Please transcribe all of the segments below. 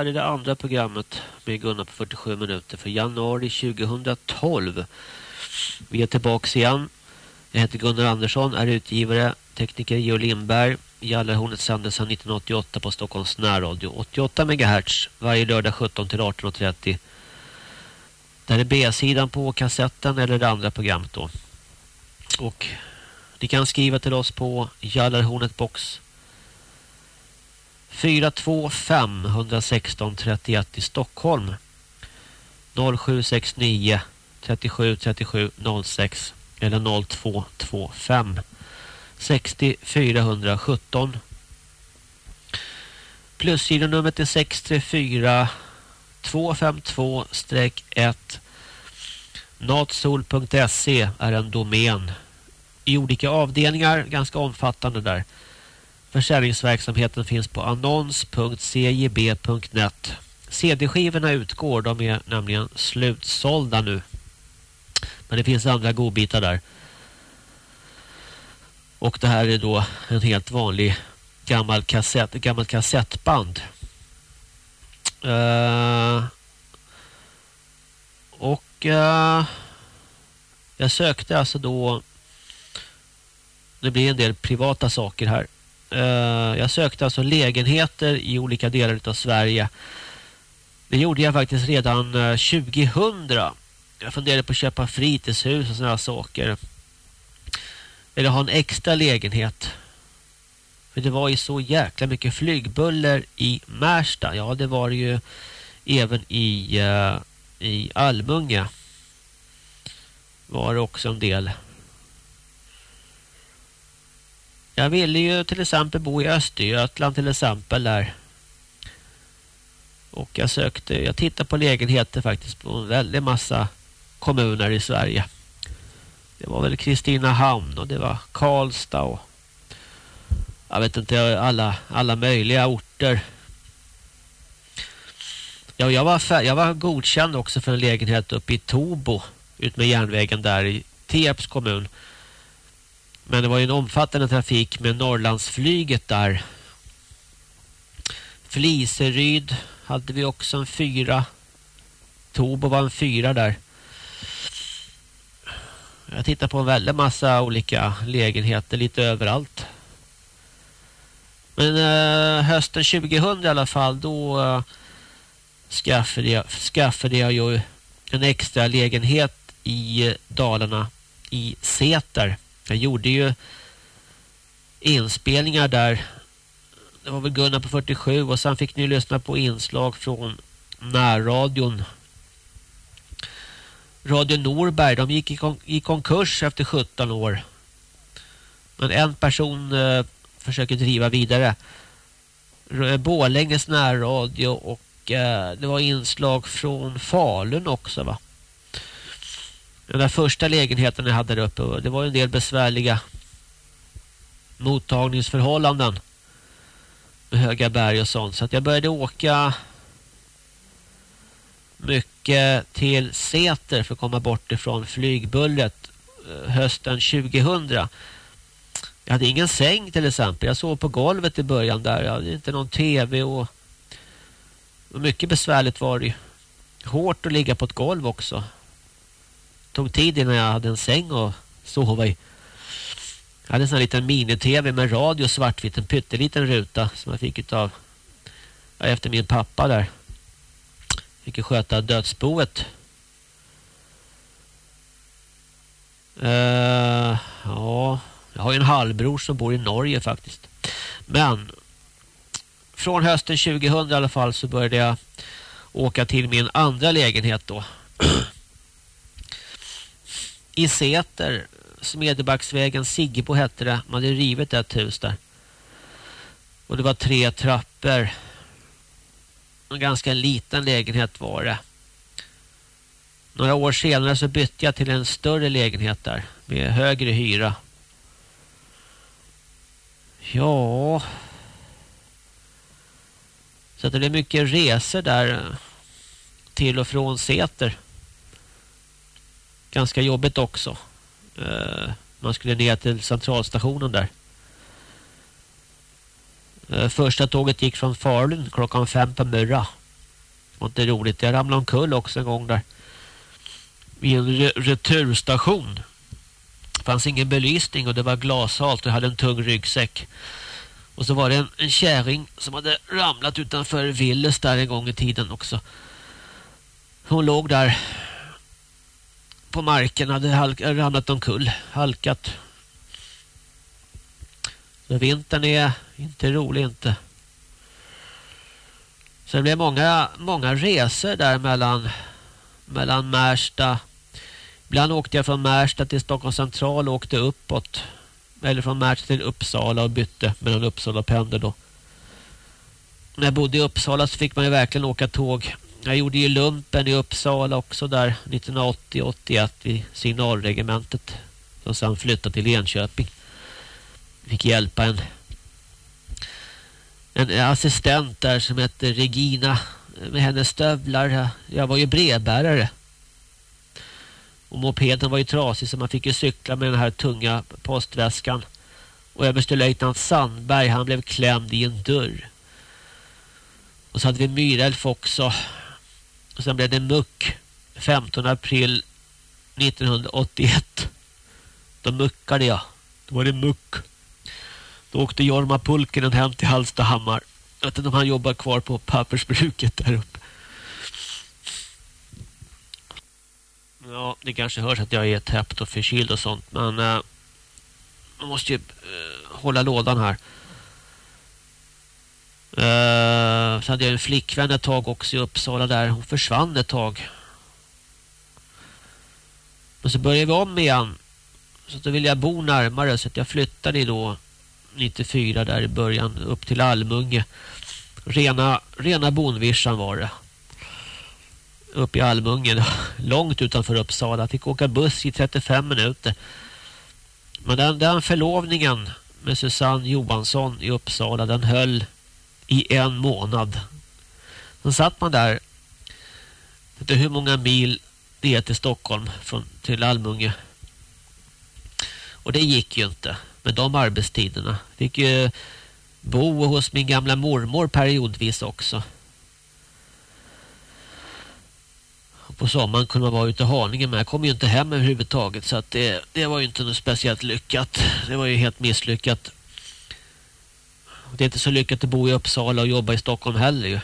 här är det andra programmet med Gunnar på 47 minuter för januari 2012. Vi är tillbaka igen. Jag heter Gunnar Andersson, är utgivare, tekniker Geo Lindberg. Jallarhornet sändes sedan 1988 på Stockholms närradio. 88 MHz varje lördag 17 till 18.30. Där är B-sidan på kassetten eller det andra programmet då. Och ni kan skriva till oss på Jallarhornet box 425 116 31 i Stockholm. 0769 37 37 06 eller 0225 60 417 Plussidonumret är 634 252-1 natsol.se är en domän. I olika avdelningar, ganska omfattande där. Försäljningsverksamheten finns på annons.cjb.net. CD-skivorna utgår, de är nämligen slutsålda nu. Men det finns andra godbitar där. Och det här är då en helt vanlig gammal kassett, gammal kassettband. Uh, och uh, jag sökte alltså då det blir en del privata saker här. Eh, jag sökte alltså lägenheter i olika delar av Sverige. Det gjorde jag faktiskt redan eh, 2000. Jag funderade på att köpa fritidshus och sådana saker. Eller ha en extra lägenhet. För det var ju så jäkla mycket flygbuller i Märsta. Ja, det var det ju även i, eh, i Almunga. Var det också en del. Jag ville ju till exempel bo i Östergötland till exempel där. Och jag sökte, jag tittade på lägenheter faktiskt på en väldigt massa kommuner i Sverige. Det var väl Kristinehamn och det var Karlstad och jag vet inte alla, alla möjliga orter. Ja, jag, var fär, jag var godkänd också för en lägenhet uppe i Tobo ut med järnvägen där i Tierps kommun. Men det var ju en omfattande trafik med Norrlandsflyget där. Fliseryd hade vi också en fyra. Tobo var en fyra där. Jag tittar på en väldigt massa olika lägenheter lite överallt. Men eh, hösten 2000 i alla fall då eh, skaffade, jag, skaffade jag ju en extra lägenhet i eh, Dalarna i Säter. Jag gjorde ju inspelningar där. Det var väl Gunnar på 47 och sen fick ni lyssna på inslag från närradion. Radio Norberg, de gick i, kon i konkurs efter 17 år. Men en person eh, försöker driva vidare. Eh, Bålänges närradio och eh, det var inslag från Falun också va. Den där första lägenheten jag hade där uppe, det var en del besvärliga mottagningsförhållanden med höga berg och sånt. Så att jag började åka mycket till Säter för att komma bort ifrån flygbullret eh, hösten 2000. Jag hade ingen säng till exempel. Jag sov på golvet i början där. Jag hade inte någon tv och mycket besvärligt var det ju. Hårt att ligga på ett golv också. Tog tid innan jag hade en säng att sova i. Jag hade en sån här liten mini-tv med radio svartvitt. En pytteliten ruta som jag fick av efter min pappa där. Fick ju sköta dödsboet. Uh, ja, jag har ju en halvbror som bor i Norge faktiskt. Men från hösten 2000 i alla fall så började jag åka till min andra lägenhet då. I Säter, Smedjebacksvägen, Siggebo hette det. Man hade rivit ett hus där. Och det var tre trappor. En ganska liten lägenhet var det. Några år senare så bytte jag till en större lägenhet där. Med högre hyra. Ja. Så det är mycket resor där till och från Säter. Ganska jobbigt också. Eh, man skulle ner till centralstationen där. Eh, första tåget gick från Farlund klockan fem på Murra. Det var inte roligt. Jag ramlade omkull också en gång där. Vid en re returstation. Det fanns ingen belysning och det var glashalt och jag hade en tung ryggsäck. Och så var det en, en kärring som hade ramlat utanför Villes där en gång i tiden också. Hon låg där på marken, hade halk, ramlat omkull, halkat. Så vintern är inte rolig inte. Så det blev många, många resor där mellan, mellan Märsta. Ibland åkte jag från Märsta till Stockholm central och åkte uppåt eller från Märsta till Uppsala och bytte mellan Uppsala och Pendel då. När jag bodde i Uppsala så fick man ju verkligen åka tåg. Jag gjorde ju lumpen i Uppsala också där 1980-81 vid signalregementet som sen flyttade till Enköping. Fick hjälpa en en assistent där som hette Regina med hennes stövlar. Jag var ju brevbärare. Och mopeden var ju trasig så man fick ju cykla med den här tunga postväskan. Och överstelöjtnant Sandberg han blev klämd i en dörr. Och så hade vi Myrelf också. Och sen blev det muck 15 april 1981. Då muckade jag. Då var det muck. Då åkte Jorma Pulkinen hem till Hallstahammar. Jag vet inte om han jobbar kvar på pappersbruket där uppe. Ja, det kanske hörs att jag är täppt och förkyld och sånt. Men eh, man måste ju eh, hålla lådan här. Eh, så hade jag en flickvän ett tag också i Uppsala där. Hon försvann ett tag. Men så började vi om igen. Så då ville jag bo närmare så att jag flyttade då 94 där i början upp till Almunge. Rena, rena bonvischan var det uppe i Almunge, långt utanför Uppsala. Fick åka buss i 35 minuter. Men den, den förlovningen med Susanne Johansson i Uppsala den höll i en månad. Sen satt man där Vet inte hur många mil det är till Stockholm från, till Almunge. Och det gick ju inte med de arbetstiderna. Fick ju bo hos min gamla mormor periodvis också. på sommaren kunde man vara ute i Haninge men jag kom ju inte hem överhuvudtaget så att det, det var ju inte något speciellt lyckat. Det var ju helt misslyckat. Det är inte så lyckat att bo i Uppsala och jobba i Stockholm heller ju.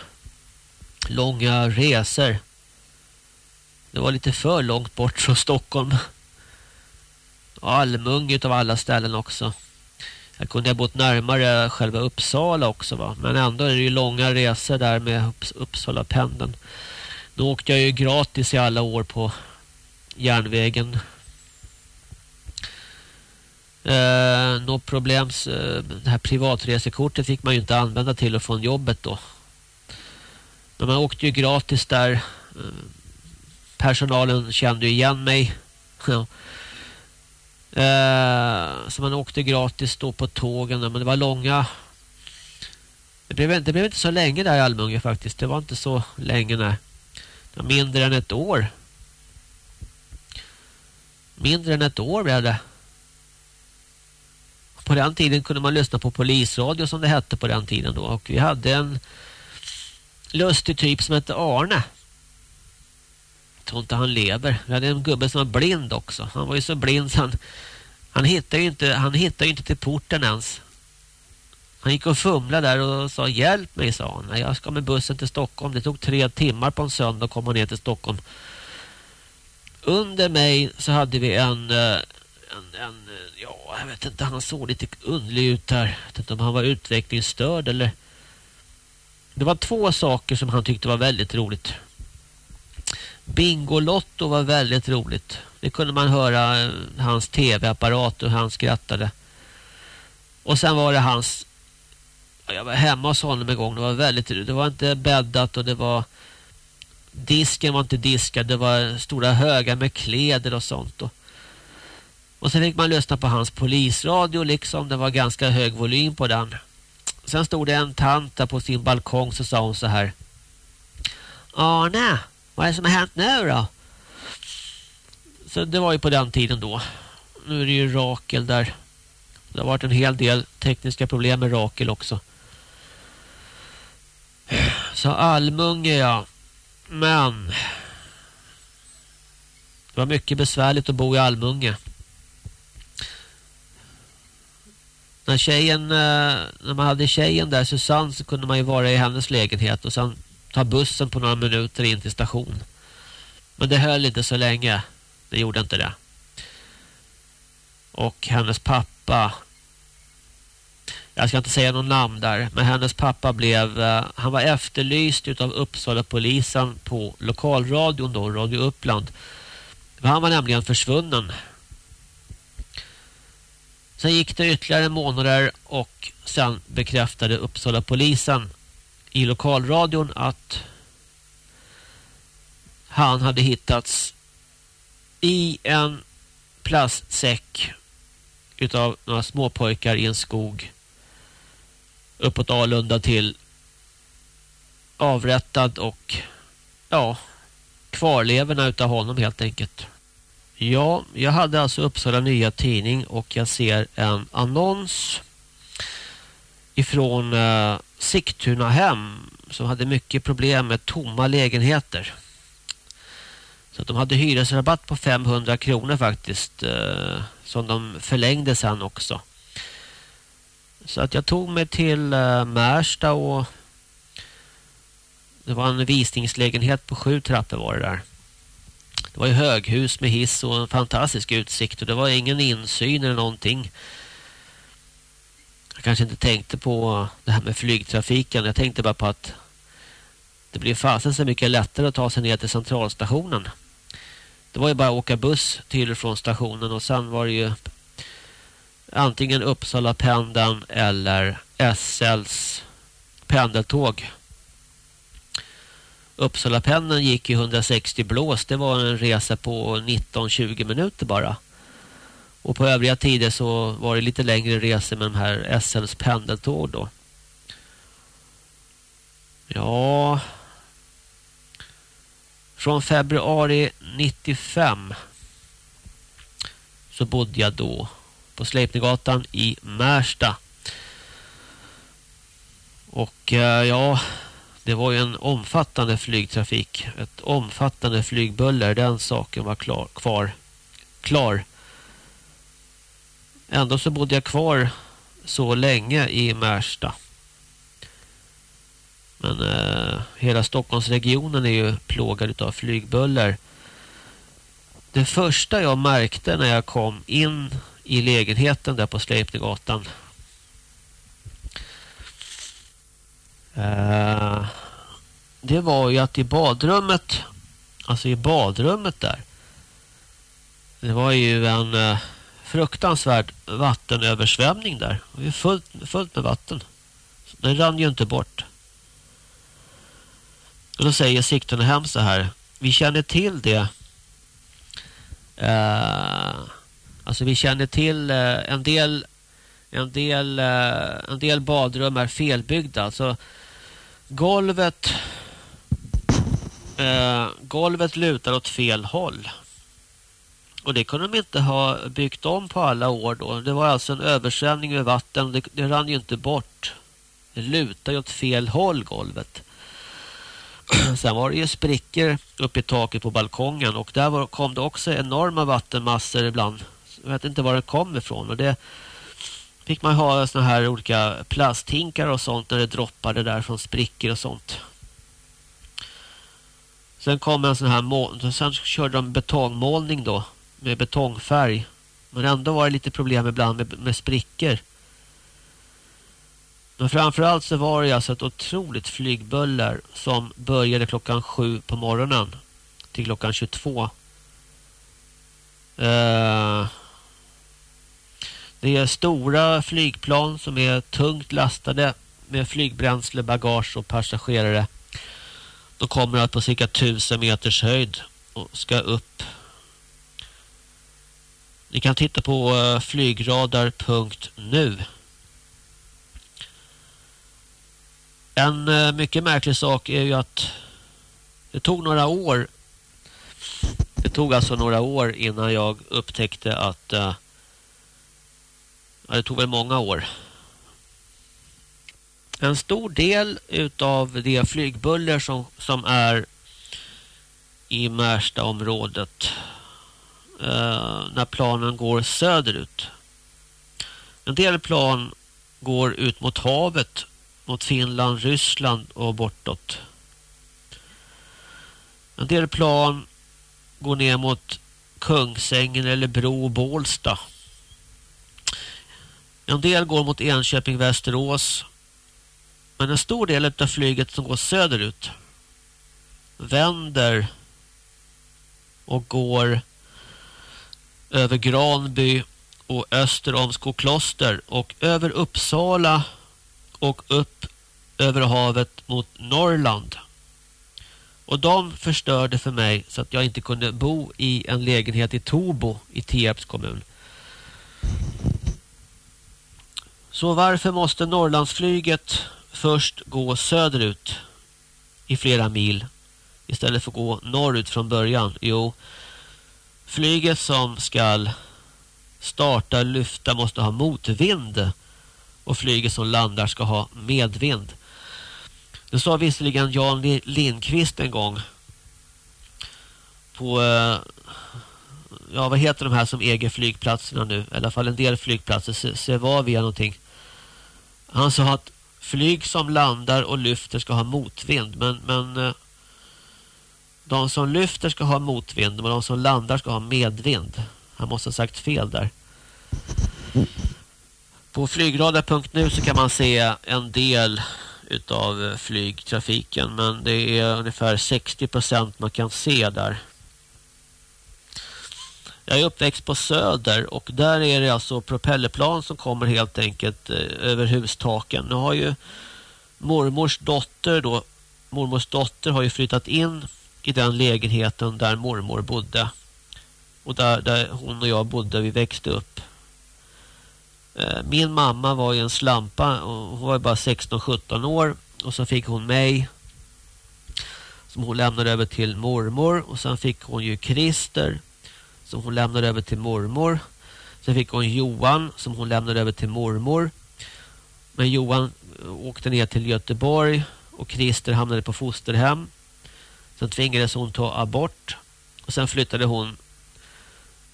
Långa resor. Det var lite för långt bort från Stockholm. Allmung av alla ställen också. Jag kunde ha bott närmare själva Uppsala också va. Men ändå är det ju långa resor där med Uppsala pendeln. Då åkte jag ju gratis i alla år på järnvägen. Eh, Något problem, eh, det här privatresekortet fick man ju inte använda till och från jobbet då. Men man åkte ju gratis där. Eh, personalen kände ju igen mig. Ja. Eh, så man åkte gratis då på tågen. Men det var långa... Det blev, det blev inte så länge där i Almunge faktiskt. Det var inte så länge nej. Mindre än ett år. Mindre än ett år blev det på den tiden kunde man lyssna på polisradio som det hette på den tiden då. Och vi hade en lustig typ som hette Arne. Jag tror inte han lever. Vi hade en gubbe som var blind också. Han var ju så blind så han, han hittade ju inte, han hittade ju inte till porten ens. Han gick och fumlade där och sa hjälp mig, sa han. Jag ska med bussen till Stockholm. Det tog tre timmar på en söndag att komma ner till Stockholm. Under mig så hade vi en, eh, en, en ja, jag vet inte, han såg lite underlig ut här. Jag vet inte om han var utvecklingsstörd eller... Det var två saker som han tyckte var väldigt roligt. Bingolotto var väldigt roligt. Det kunde man höra eh, hans tv-apparat och han skrattade. Och sen var det hans jag var hemma hos honom en gång. Det var väldigt det var inte bäddat och det var disken var inte diskad. Det var stora högar med kläder och sånt och, och sen fick man lyssna på hans polisradio liksom. Det var ganska hög volym på den. Sen stod det en tant där på sin balkong så sa hon så här. Arne, vad är det som har hänt nu då? Så det var ju på den tiden då. Nu är det ju Rakel där. Det har varit en hel del tekniska problem med Rakel också. Så Almunge ja. Men det var mycket besvärligt att bo i Almunge. När tjejen eh, när man hade tjejen där Susanne så kunde man ju vara i hennes lägenhet och sen ta bussen på några minuter in till station. Men det höll inte så länge. Det gjorde inte det. Och hennes pappa jag ska inte säga någon namn där, men hennes pappa blev, eh, han var efterlyst utav Uppsala polisen på lokalradion då, Radio Uppland. Han var nämligen försvunnen. Sen gick det ytterligare månader och sen bekräftade Uppsala polisen i lokalradion att han hade hittats i en plastsäck utav några småpojkar i en skog uppåt Alunda till avrättad och ja, kvarleverna utav honom helt enkelt. Ja, jag hade alltså Uppsala Nya Tidning och jag ser en annons ifrån eh, Sigtuna hem som hade mycket problem med tomma lägenheter. Så att de hade hyresrabatt på 500 kronor faktiskt eh, som de förlängde sen också. Så att jag tog mig till eh, Märsta och det var en visningslägenhet på sju trappor var det där. Det var ju höghus med hiss och en fantastisk utsikt och det var ingen insyn eller någonting. Jag kanske inte tänkte på det här med flygtrafiken. Jag tänkte bara på att det blir fasen så mycket lättare att ta sig ner till centralstationen. Det var ju bara att åka buss till och från stationen och sen var det ju antingen Uppsala pendeln eller SLs pendeltåg. Uppsala gick i 160 blås. Det var en resa på 19-20 minuter bara. Och på övriga tider så var det lite längre resor med de här SLs pendeltåg då. Ja. Från februari 95 så bodde jag då på Sleipnegatan i Märsta. Och eh, ja, det var ju en omfattande flygtrafik. Ett omfattande flygbuller. Den saken var klar, kvar. Klar. Ändå så bodde jag kvar så länge i Märsta. Men eh, hela Stockholmsregionen är ju plågad av flygbuller. Det första jag märkte när jag kom in i lägenheten där på Sleipninggatan Eh, det var ju att i badrummet, alltså i badrummet där, det var ju en eh, fruktansvärd vattenöversvämning där. Det var fullt, fullt med vatten. Den rann ju inte bort. Och då säger sikten hem så här. Vi känner till det. Eh, Alltså vi känner till eh, en del en del eh, en del badrum är felbyggda. Alltså golvet eh, golvet lutar åt fel håll. Och det kunde de inte ha byggt om på alla år då. Det var alltså en översvämning med vatten. Det, det rann ju inte bort. Det lutade ju åt fel håll golvet. Sen var det ju sprickor uppe i taket på balkongen. Och där var, kom det också enorma vattenmassor ibland. Jag vet inte var det kom ifrån. Och det fick man ha såna här olika plasthinkar och sånt när det droppade där från sprickor och sånt. Sen kom en sån här mål, sen körde de betongmålning då med betongfärg. Men ändå var det lite problem ibland med, med sprickor. Men framförallt så var det alltså ett otroligt flygbuller som började klockan sju på morgonen till klockan 22. Uh, eh, det är stora flygplan som är tungt lastade med flygbränsle, bagage och passagerare. De kommer att på cirka 1000 meters höjd och ska upp. Ni kan titta på eh, flygradar.nu. En eh, mycket märklig sak är ju att det tog några år det tog alltså några år innan jag upptäckte att uh, ja, det tog väl många år en stor del utav det flygbuller som, som är i Märsta-området eh, när planen går söderut. En del plan går ut mot havet, mot Finland, Ryssland och bortåt. En del plan går ner mot Kungsängen eller Bro och Bålsta. En del går mot Enköping, Västerås men en stor del av flyget som går söderut vänder och går över Granby och öster om Skokloster och över Uppsala och upp över havet mot Norrland. Och de förstörde för mig så att jag inte kunde bo i en lägenhet i Tobo i Tierps kommun. Så varför måste Norrlandsflyget först gå söderut i flera mil istället för att gå norrut från början? Jo, flyget som ska starta lyfta måste ha motvind och flyget som landar ska ha medvind. Det sa visserligen Jan Lindqvist en gång på eh, ja vad heter de här som äger flygplatserna nu? I alla fall en del flygplatser, Sevavia någonting. Han sa att flyg som landar och lyfter ska ha motvind. Men, men eh, de som lyfter ska ha motvind och de som landar ska ha medvind. Han måste ha sagt fel där. På flygradar.nu så kan man se en del utav eh, flygtrafiken men det är ungefär 60% man kan se där. Jag är uppväxt på Söder och där är det alltså propellerplan som kommer helt enkelt eh, över hustaken. Nu har ju mormors dotter då, mormors dotter har ju flyttat in i den lägenheten där mormor bodde. Och där, där hon och jag bodde, vi växte upp. Eh, min mamma var ju en slampa hon var bara 16-17 år och så fick hon mig som hon lämnade över till mormor och sen fick hon ju Christer som hon lämnade över till mormor. Sen fick hon Johan som hon lämnade över till mormor. Men Johan eh, åkte ner till Göteborg och Christer hamnade på fosterhem. Sen tvingades hon ta abort. Och sen flyttade hon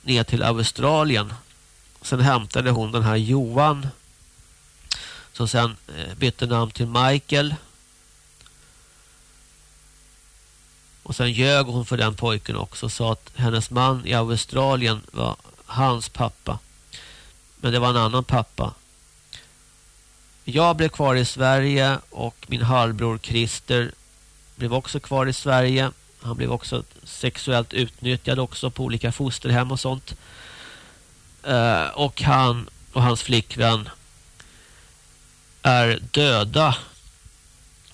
ner till Australien. Sen hämtade hon den här Johan som sen eh, bytte namn till Michael. Och sen ljög hon för den pojken också och sa att hennes man i Australien var hans pappa. Men det var en annan pappa. Jag blev kvar i Sverige och min halvbror Christer blev också kvar i Sverige. Han blev också sexuellt utnyttjad också på olika fosterhem och sånt. Eh, och han och hans flickvän är döda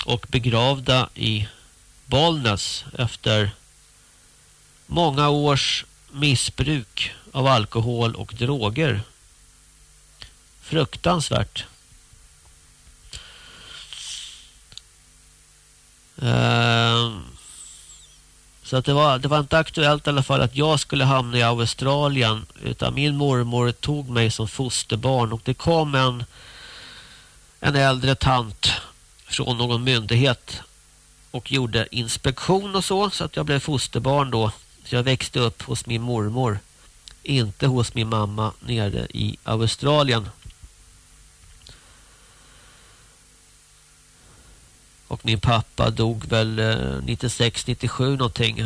och begravda i Bollnäs efter många års missbruk av alkohol och droger. Fruktansvärt. Uh, Så att det, var, det var inte aktuellt i alla fall att jag skulle hamna i Australien utan min mormor tog mig som fosterbarn och det kom en, en äldre tant från någon myndighet och gjorde inspektion och så så att jag blev fosterbarn då. Så jag växte upp hos min mormor. Inte hos min mamma nere i Australien. Och min pappa dog väl eh, 96-97 någonting.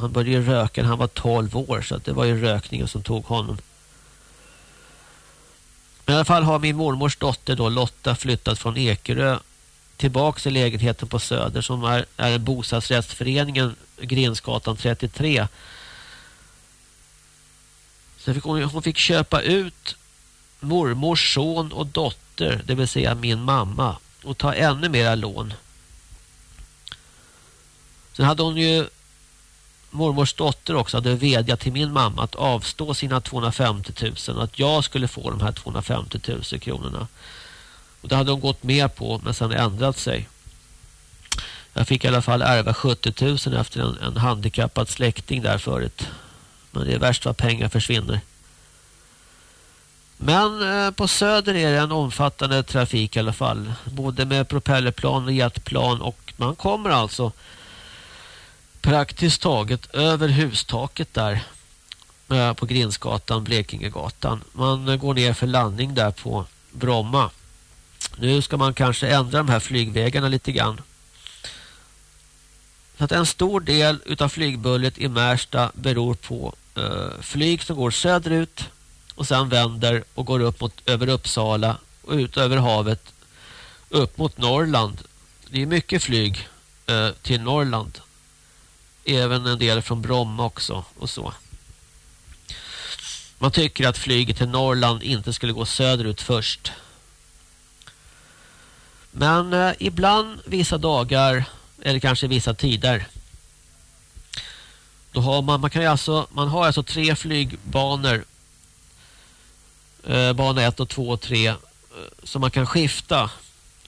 Han började röka när han var 12 år så det var ju rökningen som tog honom. Men i alla fall har min mormors dotter då Lotta flyttat från Ekerö tillbaka i lägenheten på Söder som är, är bostadsrättsföreningen Grensgatan 33. Så fick hon, hon fick köpa ut mormors son och dotter, det vill säga min mamma och ta ännu mera lån. Sen hade hon ju mormors dotter också hade vädjat till min mamma att avstå sina 250 000 och att jag skulle få de här 250 000 kronorna. Och det hade hon gått med på men sen ändrat sig. Jag fick i alla fall ärva 70 000 efter en, en handikappad släkting där förut. Men det är värst vad pengar försvinner. Men eh, på söder är det en omfattande trafik i alla fall. Både med propellerplan och jetplan. Och man kommer alltså praktiskt taget över hustaket där. Eh, på Grinsgatan, Blekingegatan. Man eh, går ner för landning där på Bromma. Nu ska man kanske ändra de här flygvägarna lite grann. Så att en stor del utav flygbullet i Märsta beror på eh, flyg som går söderut och sen vänder och går upp mot, över Uppsala och ut över havet upp mot Norrland. Det är mycket flyg eh, till Norrland. Även en del från Bromma också och så. Man tycker att flyget till Norrland inte skulle gå söderut först. Men eh, ibland vissa dagar eller kanske vissa tider då har man man kan alltså man har alltså tre flygbanor eh, bana 1 och 2 och 3 eh, som man kan skifta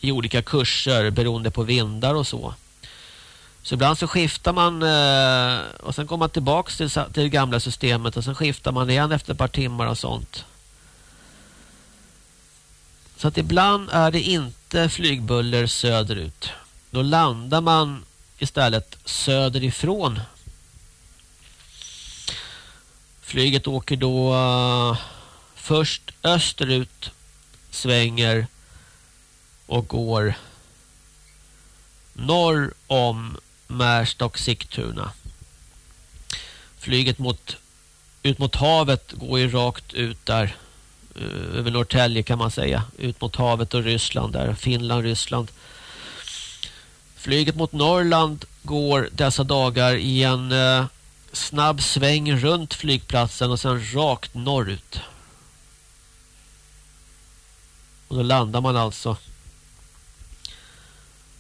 i olika kurser beroende på vindar och så. Så ibland så skiftar man eh, och sen kommer man tillbaks till, till det gamla systemet och sen skiftar man igen efter ett par timmar och sånt. Så att ibland är det inte flygbuller söderut. Då landar man istället söderifrån. Flyget åker då eh, först österut, svänger och går norr om Märsta och Sigtuna. Flyget mot, ut mot havet går ju rakt ut där Eh, över Norrtälje kan man säga. Ut mot havet och Ryssland där. Finland, Ryssland. Flyget mot Norrland går dessa dagar i en eh, snabb sväng runt flygplatsen och sen rakt norrut. Och då landar man alltså.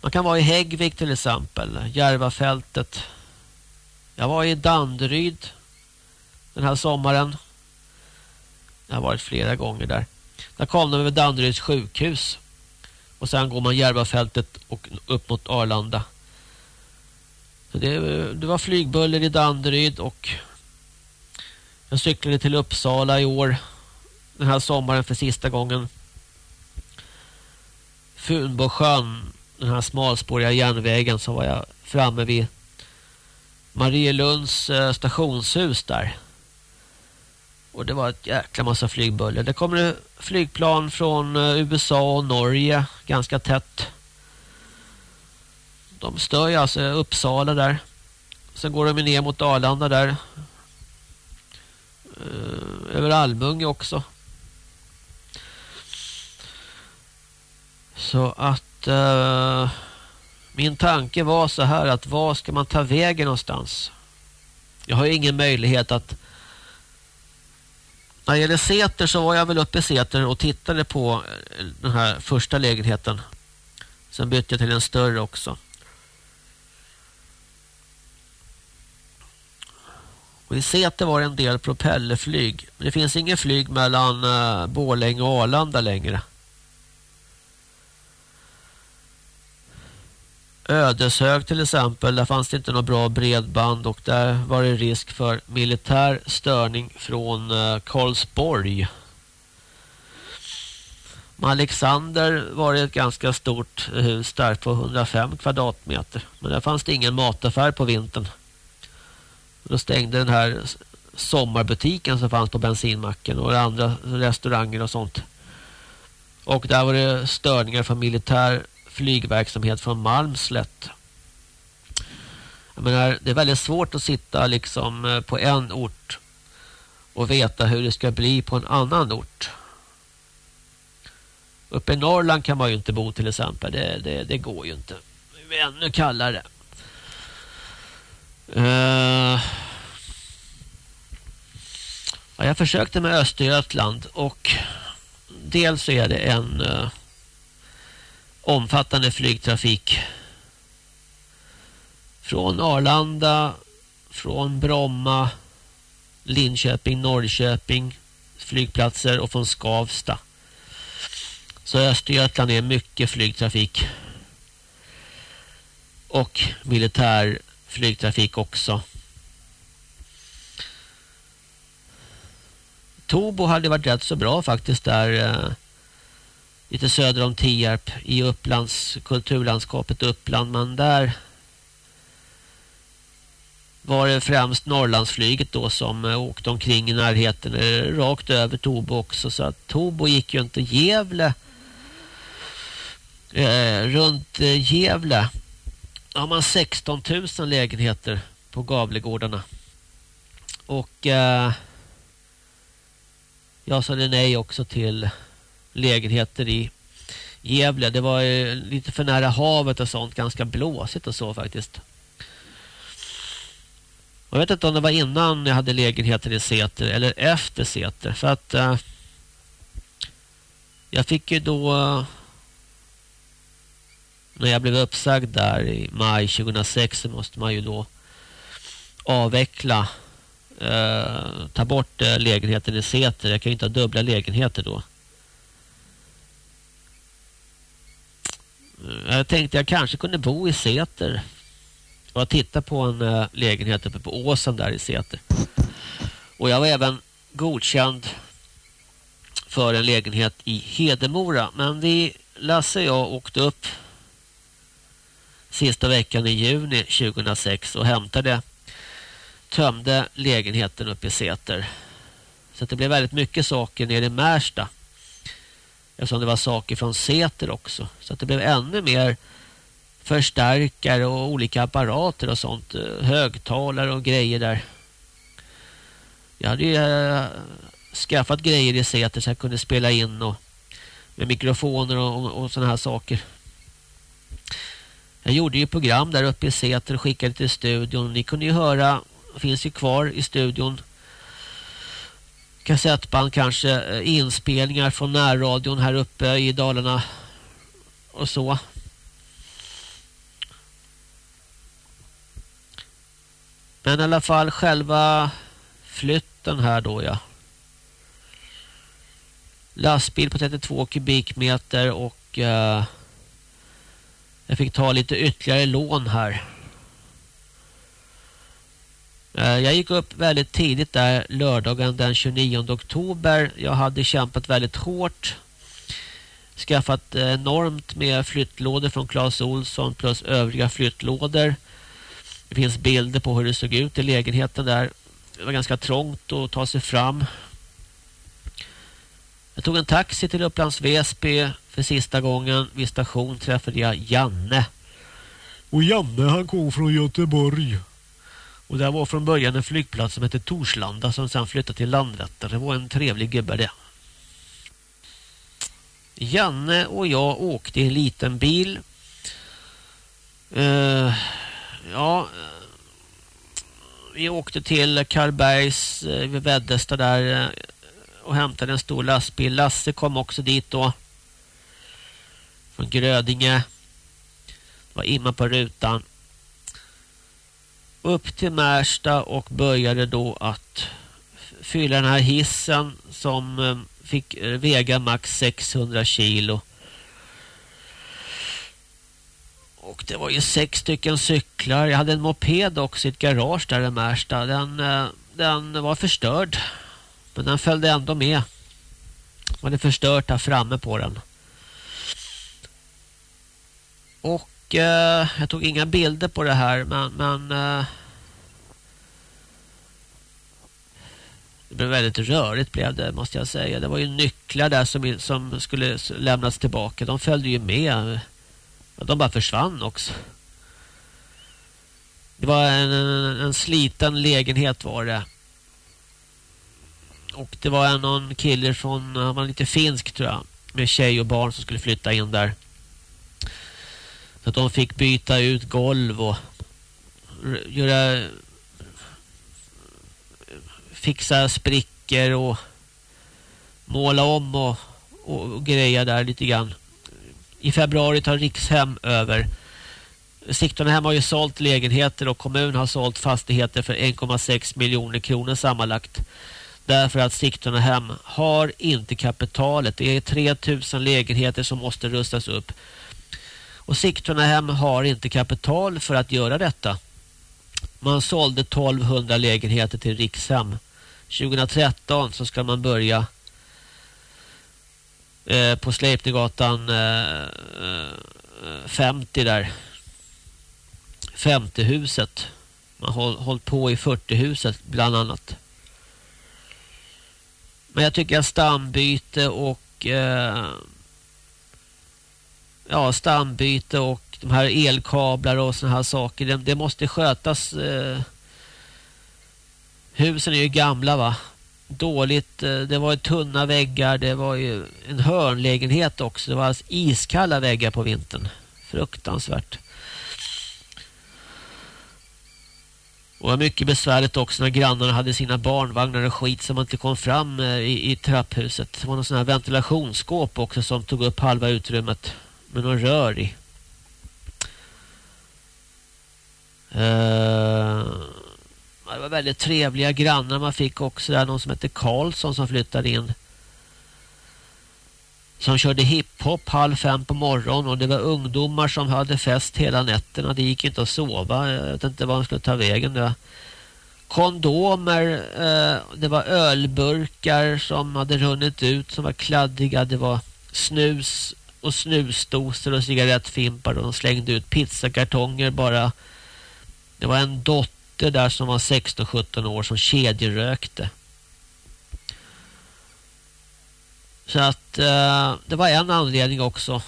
Man kan vara i Häggvik till exempel. Järvafältet. Jag var i Danderyd den här sommaren. Jag har varit flera gånger där. Där kom de över Danderyds sjukhus. Och sen går man Järvafältet och upp mot Arlanda. Så det, det var flygbuller i Danderyd och jag cyklade till Uppsala i år. Den här sommaren för sista gången. Funbosjön, den här smalspåriga järnvägen så var jag framme vid Marielunds eh, stationshus där. Och det var ett jäkla massa flygbuller. Det kommer flygplan från eh, USA och Norge ganska tätt. De stör ju alltså Uppsala där. Sen går de ner mot Arlanda där. Eh, över Almunge också. Så att uh, min tanke var så här att var ska man ta vägen någonstans? Jag har ju ingen möjlighet att när det gäller Säter så var jag väl uppe i Säter och tittade på eh, den här första lägenheten. Sen bytte jag till en större också. Och i Säter var det en del propellerflyg. Men det finns ingen flyg mellan uh, Borlänge och Arlanda längre. Ödeshög till exempel, där fanns det inte något bra bredband och där var det risk för militär störning från eh, Karlsborg. Alexander var det ett ganska stort eh, hus där på 105 kvadratmeter. Men där fanns det ingen mataffär på vintern. Då stängde den här sommarbutiken som fanns på bensinmacken och andra restauranger och sånt. Och där var det störningar från militär flygverksamhet från Malmslätt. Jag menar, det är väldigt svårt att sitta liksom eh, på en ort och veta hur det ska bli på en annan ort. Uppe i Norrland kan man ju inte bo till exempel. Det, det, det går ju inte. Det är ännu kallare. Uh, ja, jag försökte med Östergötland och dels är det en uh, omfattande flygtrafik från Arlanda, från Bromma, Linköping, Norrköping flygplatser och från Skavsta. Så Östergötland är mycket flygtrafik. Och militär flygtrafik också. Tobo hade varit rätt så bra faktiskt där eh, lite söder om Tierp i Upplands kulturlandskapet Uppland men där var det främst Norrlandsflyget då som eh, åkte omkring i närheten eh, rakt över Tobo också. Så att Tobo gick ju inte Gävle eh, runt eh, Gävle. Har man 16 000 lägenheter på Gavlegårdarna. Och eh, jag sa nej också till lägenheter i Gävle. Det var eh, lite för nära havet och sånt. Ganska blåsigt och så faktiskt. Jag vet inte om det var innan jag hade lägenheten i Säter eller efter Säter. För att äh, jag fick ju då när jag blev uppsagd där i maj 2006 så måste man ju då avveckla eh, ta bort eh, lägenheten i Säter. Jag kan ju inte ha dubbla lägenheter då. Jag tänkte jag kanske kunde bo i Säter. Och titta på en eh, lägenhet uppe på Åsen där i Säter. Och jag var även godkänd för en lägenhet i Hedemora. Men vi, Lasse och jag åkte upp sista veckan i juni 2006 och hämtade tömde lägenheten uppe i Säter. Så det blev väldigt mycket saker nere i Märsta. Eftersom det var saker från Säter också. Så att det blev ännu mer förstärkare och olika apparater och sånt. Högtalare och grejer där. Jag hade ju äh, skaffat grejer i Säter så jag kunde spela in och med mikrofoner och, och, och såna här saker. Jag gjorde ju program där uppe i Säter och skickade till studion. Ni kunde ju höra, finns ju kvar i studion kassettband kanske, eh, inspelningar från närradion här uppe i Dalarna och så. Men i alla fall själva flytten här då ja. Lastbil på 32 kubikmeter och eh, jag fick ta lite ytterligare lån här. Eh, jag gick upp väldigt tidigt där lördagen den 29 oktober. Jag hade kämpat väldigt hårt. Skaffat eh, enormt med flyttlådor från Claes Olsson plus övriga flyttlådor. Det finns bilder på hur det såg ut i lägenheten där. Det var ganska trångt att ta sig fram. Jag tog en taxi till Upplands Väsby för sista gången. Vid station träffade jag Janne. Och Janne han kom från Göteborg. Och det var från början en flygplats som hette Torslanda som sen flyttade till Landvetter. Det var en trevlig gubbe det. Janne och jag åkte i en liten bil. Uh, ja, vi åkte till Karlbergs uh, vid Väddesta där uh, och hämtade en stor lastbil. Lasse kom också dit då. Från Grödinge. Det var imma på rutan upp till Märsta och började då att fylla den här hissen som eh, fick eh, väga max 600 kilo. Och det var ju sex stycken cyklar. Jag hade en moped också i ett garage där i Märsta. Den, eh, den var förstörd. Men den följde ändå med. Man hade förstört här framme på den. Och eh, jag tog inga bilder på det här men, men eh, det blev väldigt rörigt blev det måste jag säga. Det var ju nycklar där som, som skulle lämnas tillbaka. De följde ju med. De bara försvann också. Det var en, en, en sliten lägenhet var det. Och det var en någon kille från, han var lite finsk tror jag. Med tjej och barn som skulle flytta in där. Så att de fick byta ut golv och göra fixa sprickor och måla om och, och, greja där lite grann. I februari tar Rikshem över. Sigtunahem har ju sålt lägenheter och kommun har sålt fastigheter för 1,6 miljoner kronor sammanlagt. Därför att Sigtunahem har inte kapitalet. Det är 3000 lägenheter som måste rustas upp. Och Sigtuna hem har inte kapital för att göra detta. Man sålde 1200 lägenheter till Rikshem. 2013 så ska man börja eh, på Sleipnergatan eh, eh 50 där. 50 huset. Man har hållit på i 40 huset bland annat. Men jag tycker att stambyte och eh, ja, stambyte och de här elkablar och såna här saker, det, det måste skötas eh, husen är ju gamla va? Dåligt, eh, det var ju tunna väggar, det var ju en hörnlägenhet också, det var alltså iskalla väggar på vintern. Fruktansvärt. Och det var mycket besvärligt också när grannarna hade sina barnvagnar och skit som inte kom fram eh, i, i trapphuset. Det var någon sån här ventilationsskåp också som tog upp halva utrymmet med någon rör i. Uh, det var väldigt trevliga grannar man fick också där. Någon som hette Karlsson som flyttade in. Som körde hiphop halv fem på morgonen och det var ungdomar som hade fest hela nätterna. Det gick inte att sova. Jag vet inte var de skulle ta vägen. Det var kondomer, Uh, det var ölburkar som hade runnit ut som var kladdiga. Det var snus och snusdoser och cigarettfimpar och de slängde ut pizzakartonger bara. Det var en dotter där som var 16-17 år som kedjerökte. Så att eh, det var en anledning också.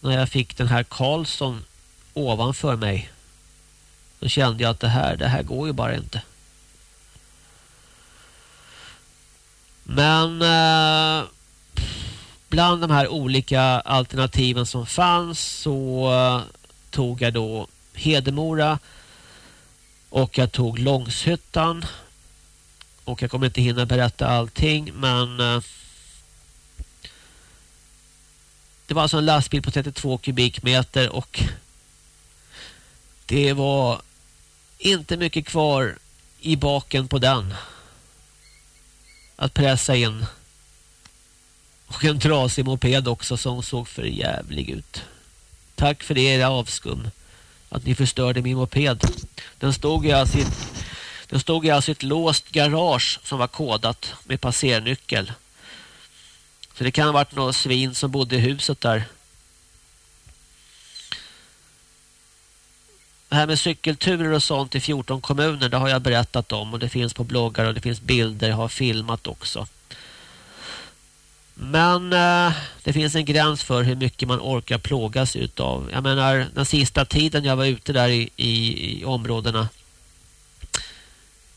När jag fick den här Karlsson ovanför mig. Då kände jag att det här, det här går ju bara inte. Men eh, bland de här olika alternativen som fanns så eh, tog jag då Hedemora och jag tog Långshyttan. Och jag kommer inte hinna berätta allting men eh, det var alltså en lastbil på 32 kubikmeter och det var inte mycket kvar i baken på den att pressa in och en trasig moped också som såg för jävlig ut. Tack för det era avskum. Att ni förstörde min moped. Den stod i alltså ett, den stod i alltså ett låst garage som var kodat med passernyckel. Så det kan ha varit några svin som bodde i huset där. Det här med cykelturer och sånt i 14 kommuner, det har jag berättat om och det finns på bloggar och det finns bilder, jag har filmat också. Men eh, det finns en gräns för hur mycket man orkar plågas utav. Jag menar, den sista tiden jag var ute där i, i, i områdena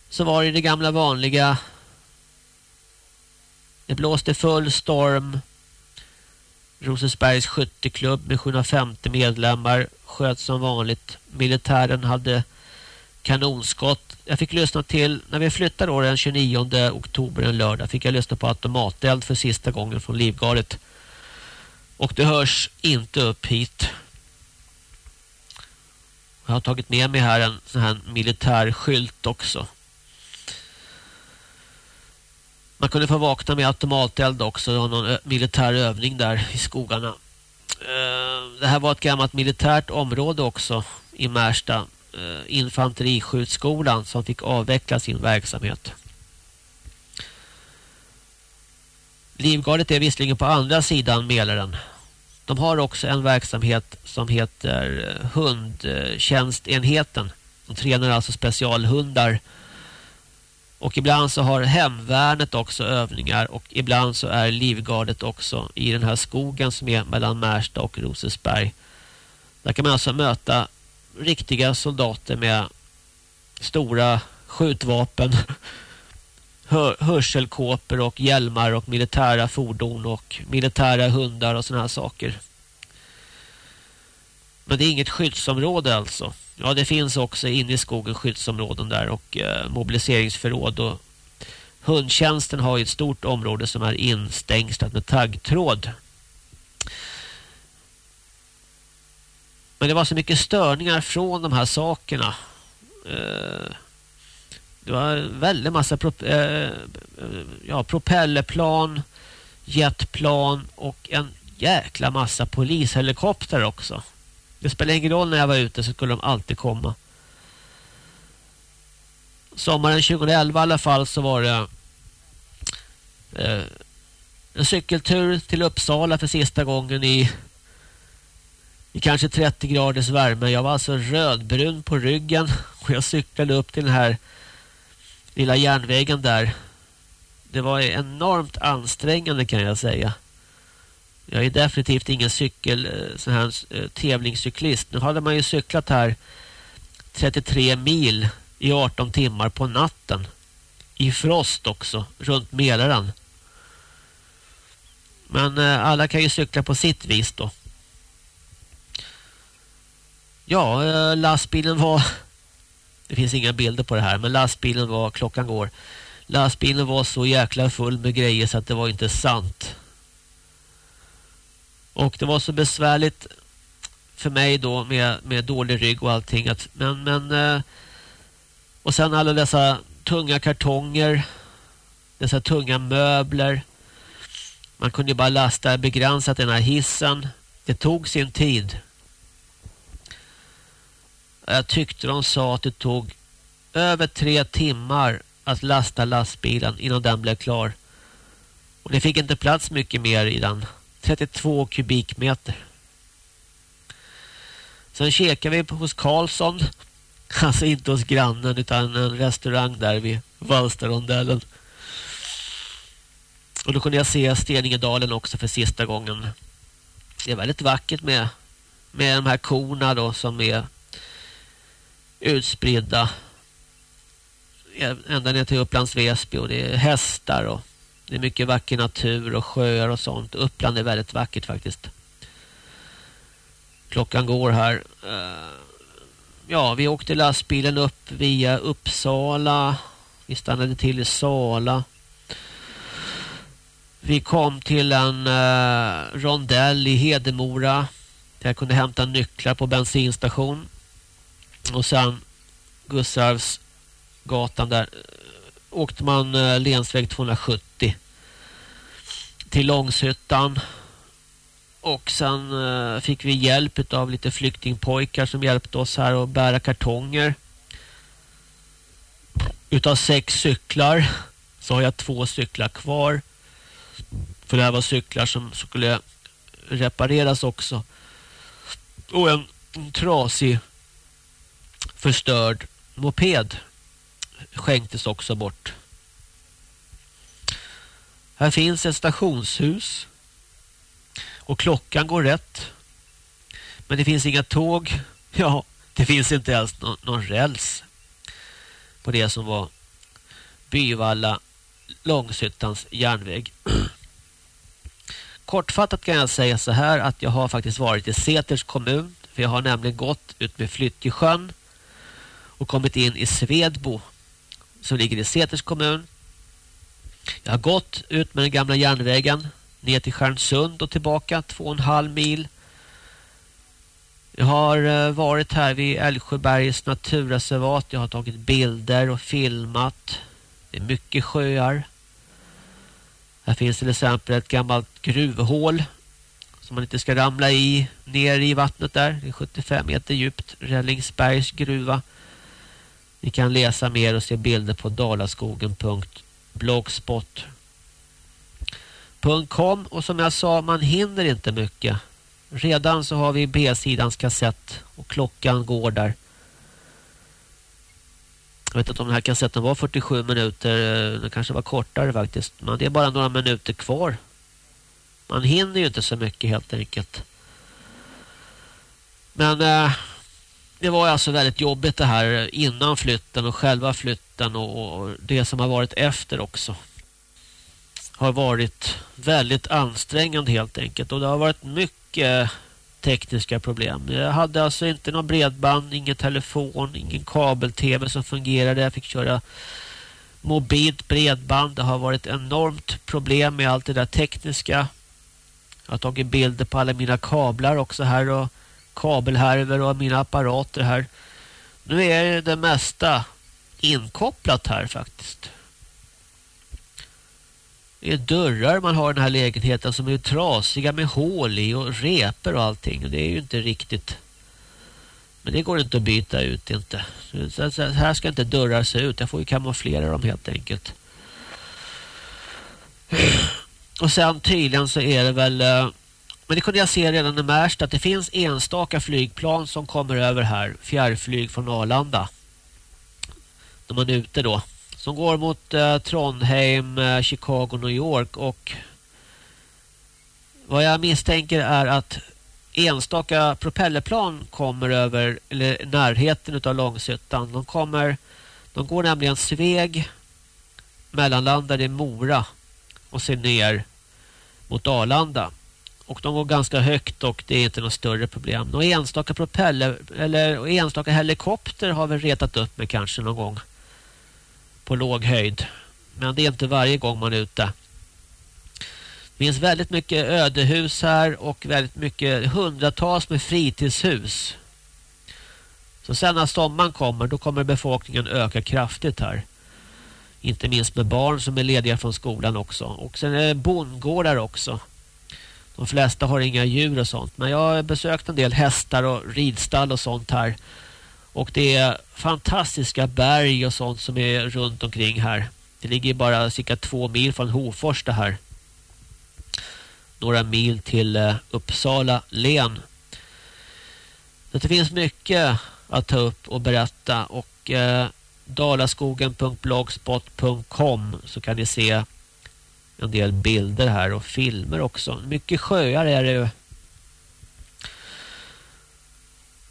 så var det det gamla vanliga. Det blåste full storm. Rosensbergs skytteklubb med 750 medlemmar sköt som vanligt. Militären hade kanonskott. Jag fick lyssna till, när vi flyttade då den 29 oktober en lördag, fick jag lyssna på automateld för sista gången från Livgardet. Och det hörs inte upp hit. Jag har tagit med mig här en sån här militärskylt också. Man kunde få vakna med automateld också. Det var någon eh, militär övning där i skogarna. Eh, det här var ett gammalt militärt område också i Märsta. Eh, infanteriskjutskolan som fick avveckla sin verksamhet. Livgardet är visserligen på andra sidan Mälaren. De har också en verksamhet som heter eh, hundtjänstenheten. De tränar alltså specialhundar. Och ibland så har hemvärnet också övningar och ibland så är livgardet också i den här skogen som är mellan Märsta och Rosesberg. Där kan man alltså möta riktiga soldater med stora skjutvapen, hörselkåpor och hjälmar och militära fordon och militära hundar och såna här saker. Men det är inget skyddsområde alltså. Ja, det finns också inne i skogen skyddsområden där och eh, mobiliseringsförråd och hundtjänsten har ett stort område som är instängslat med taggtråd. Men det var så mycket störningar från de här sakerna. Eh, det var väldigt massa prop eh, eh, ja, propellerplan, jetplan och en jäkla massa polishelikopter också. Det spelar ingen roll när jag var ute så skulle de alltid komma. Sommaren 2011 i alla fall så var det eh, en cykeltur till Uppsala för sista gången i i kanske 30 graders värme. Jag var alltså rödbrun på ryggen och jag cyklade upp till den här lilla järnvägen där. Det var enormt ansträngande kan jag säga. Jag är definitivt ingen cykel eh, sån här eh, tävlingscyklist. Nu hade man ju cyklat här 33 mil i 18 timmar på natten. I frost också, runt Mälaren. Men eh, alla kan ju cykla på sitt vis då. Ja, eh, lastbilen var... Det finns inga bilder på det här, men lastbilen var... Klockan går. Lastbilen var så jäkla full med grejer så att det var inte sant. Och det var så besvärligt för mig då med, med dålig rygg och allting. Att, men, men, eh, och sen alla dessa tunga kartonger, dessa tunga möbler. Man kunde ju bara lasta begränsat den här hissen. Det tog sin tid. Jag tyckte de sa att det tog över tre timmar att lasta lastbilen innan den blev klar. Och det fick inte plats mycket mer i den. 32 kubikmeter. Sen käkade vi hos Karlsson. Alltså inte hos grannen utan en restaurang där vid Valsterondellen. Och då kunde jag se Steningedalen också för sista gången. Det är väldigt vackert med, med de här korna då som är utspridda ända ner till Upplands Väsby och det är hästar och det är mycket vacker natur och sjöar och sånt. Uppland är väldigt vackert faktiskt. Klockan går här. Eh, ja, vi åkte lastbilen upp via Uppsala. Vi stannade till i Sala. Vi kom till en eh, rondell i Hedemora. Där jag kunde hämta nycklar på bensinstation. Och sen Gustavsgatan där åkte man eh, länsväg 270 till Långshyttan. Och sen eh, fick vi hjälp av lite flyktingpojkar som hjälpte oss här att bära kartonger. Utav sex cyklar så har jag två cyklar kvar. För det här var cyklar som skulle repareras också. Och en, en trasig förstörd moped skänktes också bort. Här finns ett stationshus. Och klockan går rätt. Men det finns inga tåg. Ja, det finns inte ens någon, någon räls på det som var Byvalla Långshyttans järnväg. Kortfattat kan jag säga så här att jag har faktiskt varit i Säters kommun. För jag har nämligen gått ut med Flyttjesjön och kommit in i Svedbo som ligger i Säters kommun. Jag har gått ut med den gamla järnvägen ner till Stjärnsund och tillbaka två och en halv mil. Jag har eh, varit här vid Älvsjöbergs naturreservat. Jag har tagit bilder och filmat. Det är mycket sjöar. Här finns till exempel ett gammalt gruvhål som man inte ska ramla i ner i vattnet där. Det är 75 meter djupt. Rällingsbergs gruva. Ni kan läsa mer och se bilder på dalaskogen.blogspot.com och som jag sa, man hinner inte mycket. Redan så har vi B-sidans kassett och klockan går där. Jag vet inte om den här kassetten var 47 minuter. Eh, den kanske var kortare faktiskt. Men det är bara några minuter kvar. Man hinner ju inte så mycket helt enkelt. Men Äh det var alltså väldigt jobbigt det här innan flytten och själva flytten och, och det som har varit efter också. Har varit väldigt ansträngande helt enkelt. Och det har varit mycket tekniska problem. Jag hade alltså inte någon bredband, ingen telefon, ingen kabel-tv som fungerade. Jag fick köra mobilt bredband. Det har varit enormt problem med allt det där tekniska. Jag har tagit bilder på alla mina kablar också här och kabelhärvor och mina apparater här. Nu är det mesta inkopplat här faktiskt. Det är dörrar man har i den här lägenheten som är trasiga med hål i och reper och allting. Det är ju inte riktigt... Men det går inte att byta ut inte. Så, så här ska inte dörrar se ut. Jag får ju kamouflera dem helt enkelt. Och sen tydligen så är det väl... Eh, men det kunde jag se redan i Märsta att det finns enstaka flygplan som kommer över här. Fjärrflyg från Arlanda. När man är ute då som går mot eh, Trondheim, eh, Chicago, New York och vad jag misstänker är att enstaka propellerplan kommer över eller närheten av Långshyttan. De kommer de går nämligen Sveg mellanlandar i Mora och ser ner mot Arlanda. Och de går ganska högt och det är inte något större problem. Och enstaka propeller eller enstaka helikopter har vi retat upp med kanske någon gång på låg höjd. Men det är inte varje gång man är ute. Det finns väldigt mycket ödehus här och väldigt mycket hundratals med fritidshus. Så sen när sommaren kommer då kommer befolkningen öka kraftigt här. Inte minst med barn som är lediga från skolan också. Och sen är det bondgårdar också. De flesta har inga djur och sånt. Men jag har besökt en del hästar och ridstall och sånt här. Och det är fantastiska berg och sånt som är runt omkring här. Det ligger bara cirka två mil från Hofors det här. Några mil till eh, Uppsala län. Så det finns mycket att ta upp och berätta. Och eh, dalaskogen.blogspot.com så kan ni se en del bilder här och filmer också. Mycket sjöar är det ju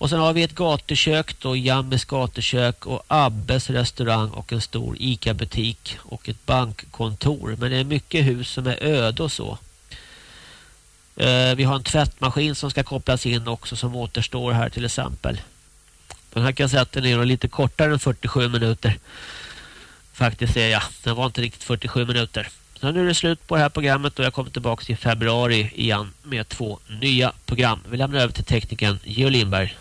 och sen har vi ett gatukök då, Jammes gatukök och Abbes restaurang och en stor Ica-butik och ett bankkontor. Men det är mycket hus som är öde och så. Eh, vi har en tvättmaskin som ska kopplas in också som återstår här till exempel. Den här kassetten är lite kortare än 47 minuter. Faktiskt är jag. Den var inte riktigt 47 minuter. Så nu är det slut på det här programmet och jag kommer tillbaka i februari igen med två nya program. Vi lämnar över till tekniken Geo Lindberg.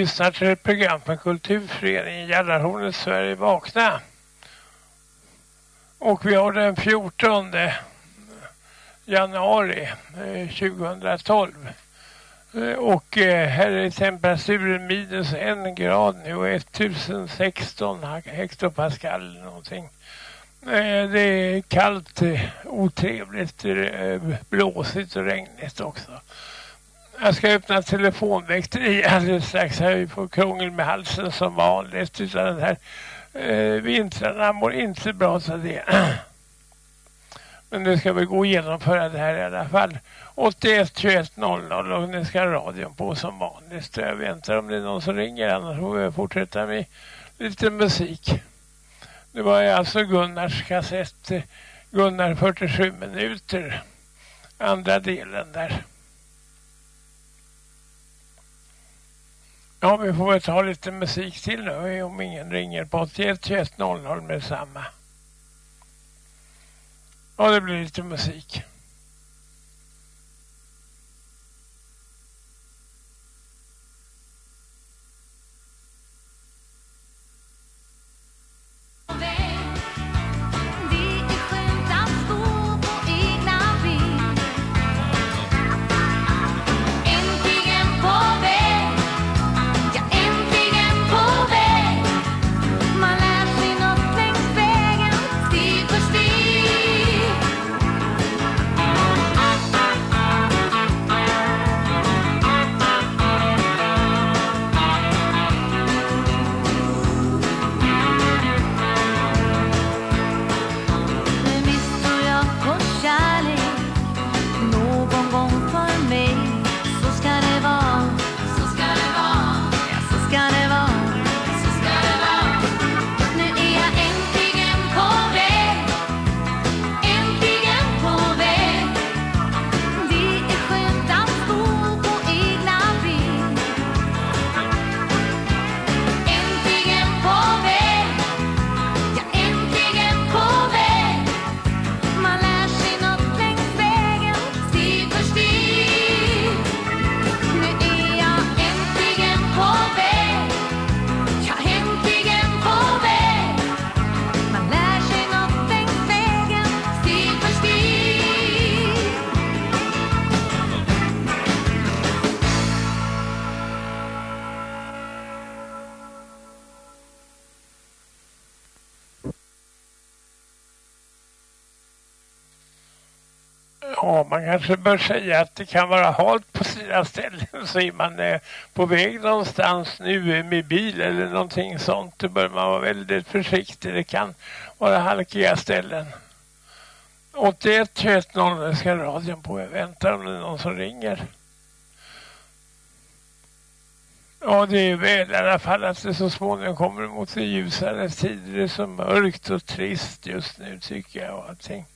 Lyssnar till ett program från Kulturföreningen Gällarhornet Sverige Vakna. Och vi har den 14 januari eh, 2012. Eh, och eh, här är temperaturen minus en grad nu och 1016 hektopascal eller någonting. Det är kallt, otrevligt, blåsigt och regnigt också. Jag ska öppna telefonväxteri alldeles strax. Här vi får krångel med halsen som vanligt. Utan den här eh, vintrarna mår inte bra så det. Men det ska väl gå att genomföra det här i alla fall. 81 21 00 och nu ska radion på som vanligt. Jag väntar om det är någon som ringer annars får vi fortsätta med lite musik. Det var ju alltså Gunnars kassett eh, Gunnar 47 minuter. Andra delen där. Ja, vi får väl ta lite musik till nu om ingen ringer på 81 21 00 med samma. Ja, det blir lite musik. Man kanske bör säga att det kan vara halt på sina ställen så är man eh, på väg någonstans nu eh, med bil eller någonting sånt. Då bör man vara väldigt försiktig. Det kan vara halkiga ställen. 81 21 ska radion på. Jag väntar om det är någon som ringer. Ja, det är väl i alla fall att det så småningom kommer mot det ljusare tider. Det är så mörkt och trist just nu tycker jag och allting.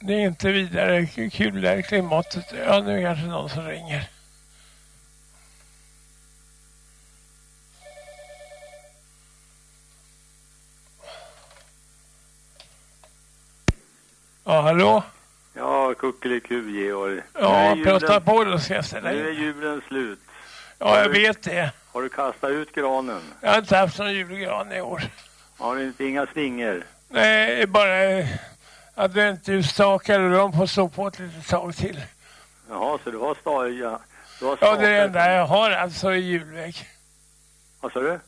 Det är inte vidare kul där klimatet. Ja, nu är det kanske någon som ringer. Ja, hallå? Ja, kuckeliku Georg. Ja, prata på då ska jag ställa Nu är julen slut. Ja, jag vet det. Har du kastat ut granen? Jag har inte haft någon julgran i år. Har du inte inga slingor? Nej, bara adventsljusstakar och de får stå på ett litet tag till. Jaha, så du har sta... Ja, Ja, det är det stakar. enda jag har alltså i julväg. Vad sa du?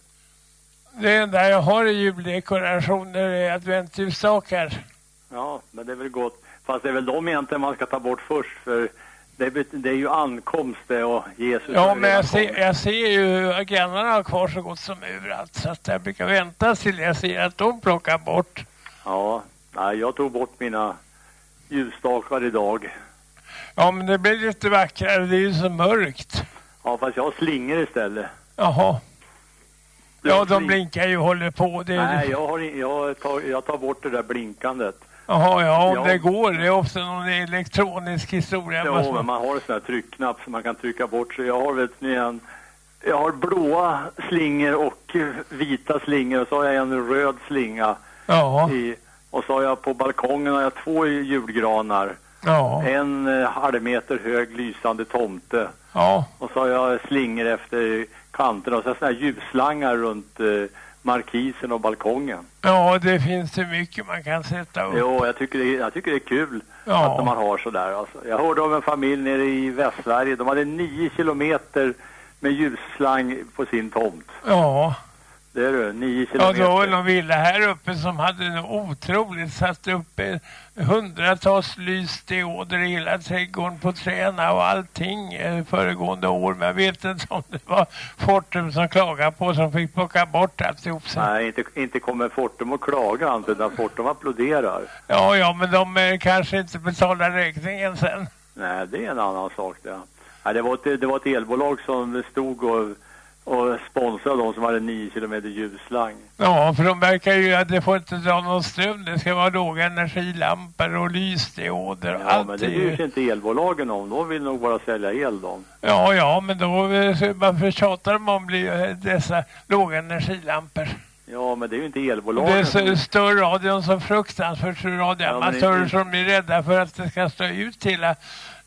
Det enda jag har i juldekorationer är adventsljusstakar. Ja, men det är väl gott. Fast det är väl de egentligen man ska ta bort först för det, det är ju ankomst det och Jesus Ja, men jag ser, jag ser ju att grannarna har kvar så gott som överallt. Så att jag brukar vänta till jag ser att de plockar bort. Ja, nej, jag tog bort mina ljusstakar idag. Ja, men det blir lite vackrare. Det är ju så mörkt. Ja, fast jag har slingor istället. Jaha. Jag Ja, de blinkar ju och håller på. Det. Nej, jag, har, jag, tar, jag tar bort det där blinkandet. Jaha, ja, om Ja. det går. Det är ofta någon elektronisk historia. Måste men man har en sån här tryckknapp som man kan trycka bort. Så jag har vet ni en, jag har blåa slingor och vita slingor och så har jag en röd slinga Ja, i, och så har jag på balkongen har jag två julgranar Ja, En eh, halv meter hög lysande tomte. ja, Och så har jag slingor efter kanterna och så sådana här ljusslangar runt eh, markisen och balkongen. ja, det finns det mycket man kan sätta upp. Jo, jag tycker det, är- jag tycker det är kul Ja. att man har sådär. Alltså. Jag hörde om en familj nere i Västsverige. De hade nio kilometer med ljusslang på sin tomt. Ja, Det är du, nio ja det var kilometer. någon villa här uppe som hade otroligt satt upp hundratals lysdioder i hela trädgården på träna och allting eh, föregående år. Men jag vet inte om det var Fortum som klagade på som fick plocka bort alltihop sen. Nej, inte, inte kommer Fortum och klaga inte, utan Fortum applåderar. Ja, ja, men de eh, kanske inte betalar räkningen sen. Nej, det är en annan sak det. Nej, det, var ett, det var ett elbolag som stod och, och sponsrade de som hade 9 kilometer ljusslang. Ja, för de verkar ju att det får inte dra någon ström. Det ska vara låga energilampor och lysdioder och Ja, allt. men det är bryr ju- sig inte elbolagen om. De vill nog bara sälja el de. Ja, ja, men då eh, varför tjatar de om eh, dessa låga energilampor? Ja, men det är ju inte Det elbolagen. som- s- stör radion så fruktansvärt radioamatörer Ja, det- som blir rädda för att det ska stå ut hela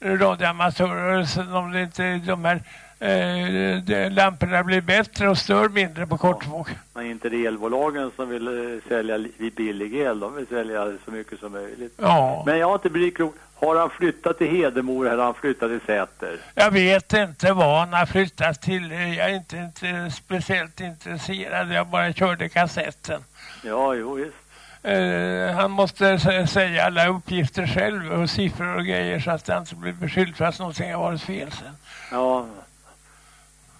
radioamatörer om det inte de här eh, lamporna blir bättre och stör mindre på kortvåg. Men inte det elbolagen som vill eh, sälja li- billig el. De vill sälja så mycket som möjligt. Ja, Men jag har inte blivit klok. Har han flyttat till Hedemora eller har han flyttat till Säter? jag vet inte vad han har flyttat till. Jag är inte, inte speciellt intresserad. Jag bara körde kassetten. Ja, jo visst. Eh, han måste sä- säga alla uppgifter själv och siffror och grejer så att han inte blir beskylld för att någonting har varit fel sen. Ja.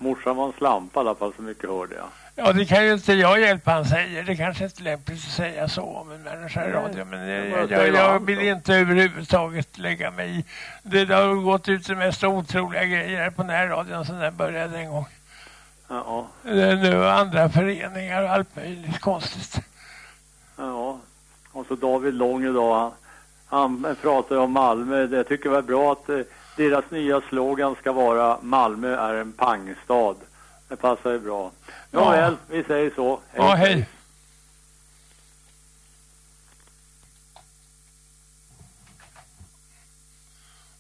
Morsan var en slampa i alla fall, så mycket hörde jag. Ja, det kan ju inte jag hjälpa han säger. Det kanske inte är lämpligt att säga så om en människa i radio. Men jag jag, jag, vill inte överhuvudtaget lägga mig i. Det det har gått ut de mest otroliga grejer här på närradion sedan den började en gång. Ja, Det är nu andra föreningar och allt möjligt konstigt. ja. Och så David Lång idag. Han, han pratar om Malmö. Jag tycker det var bra att eh, deras nya slogan ska vara Malmö är en pangstad. Det passar ju bra. Ja. Nåväl, vi säger så. Ja, hej.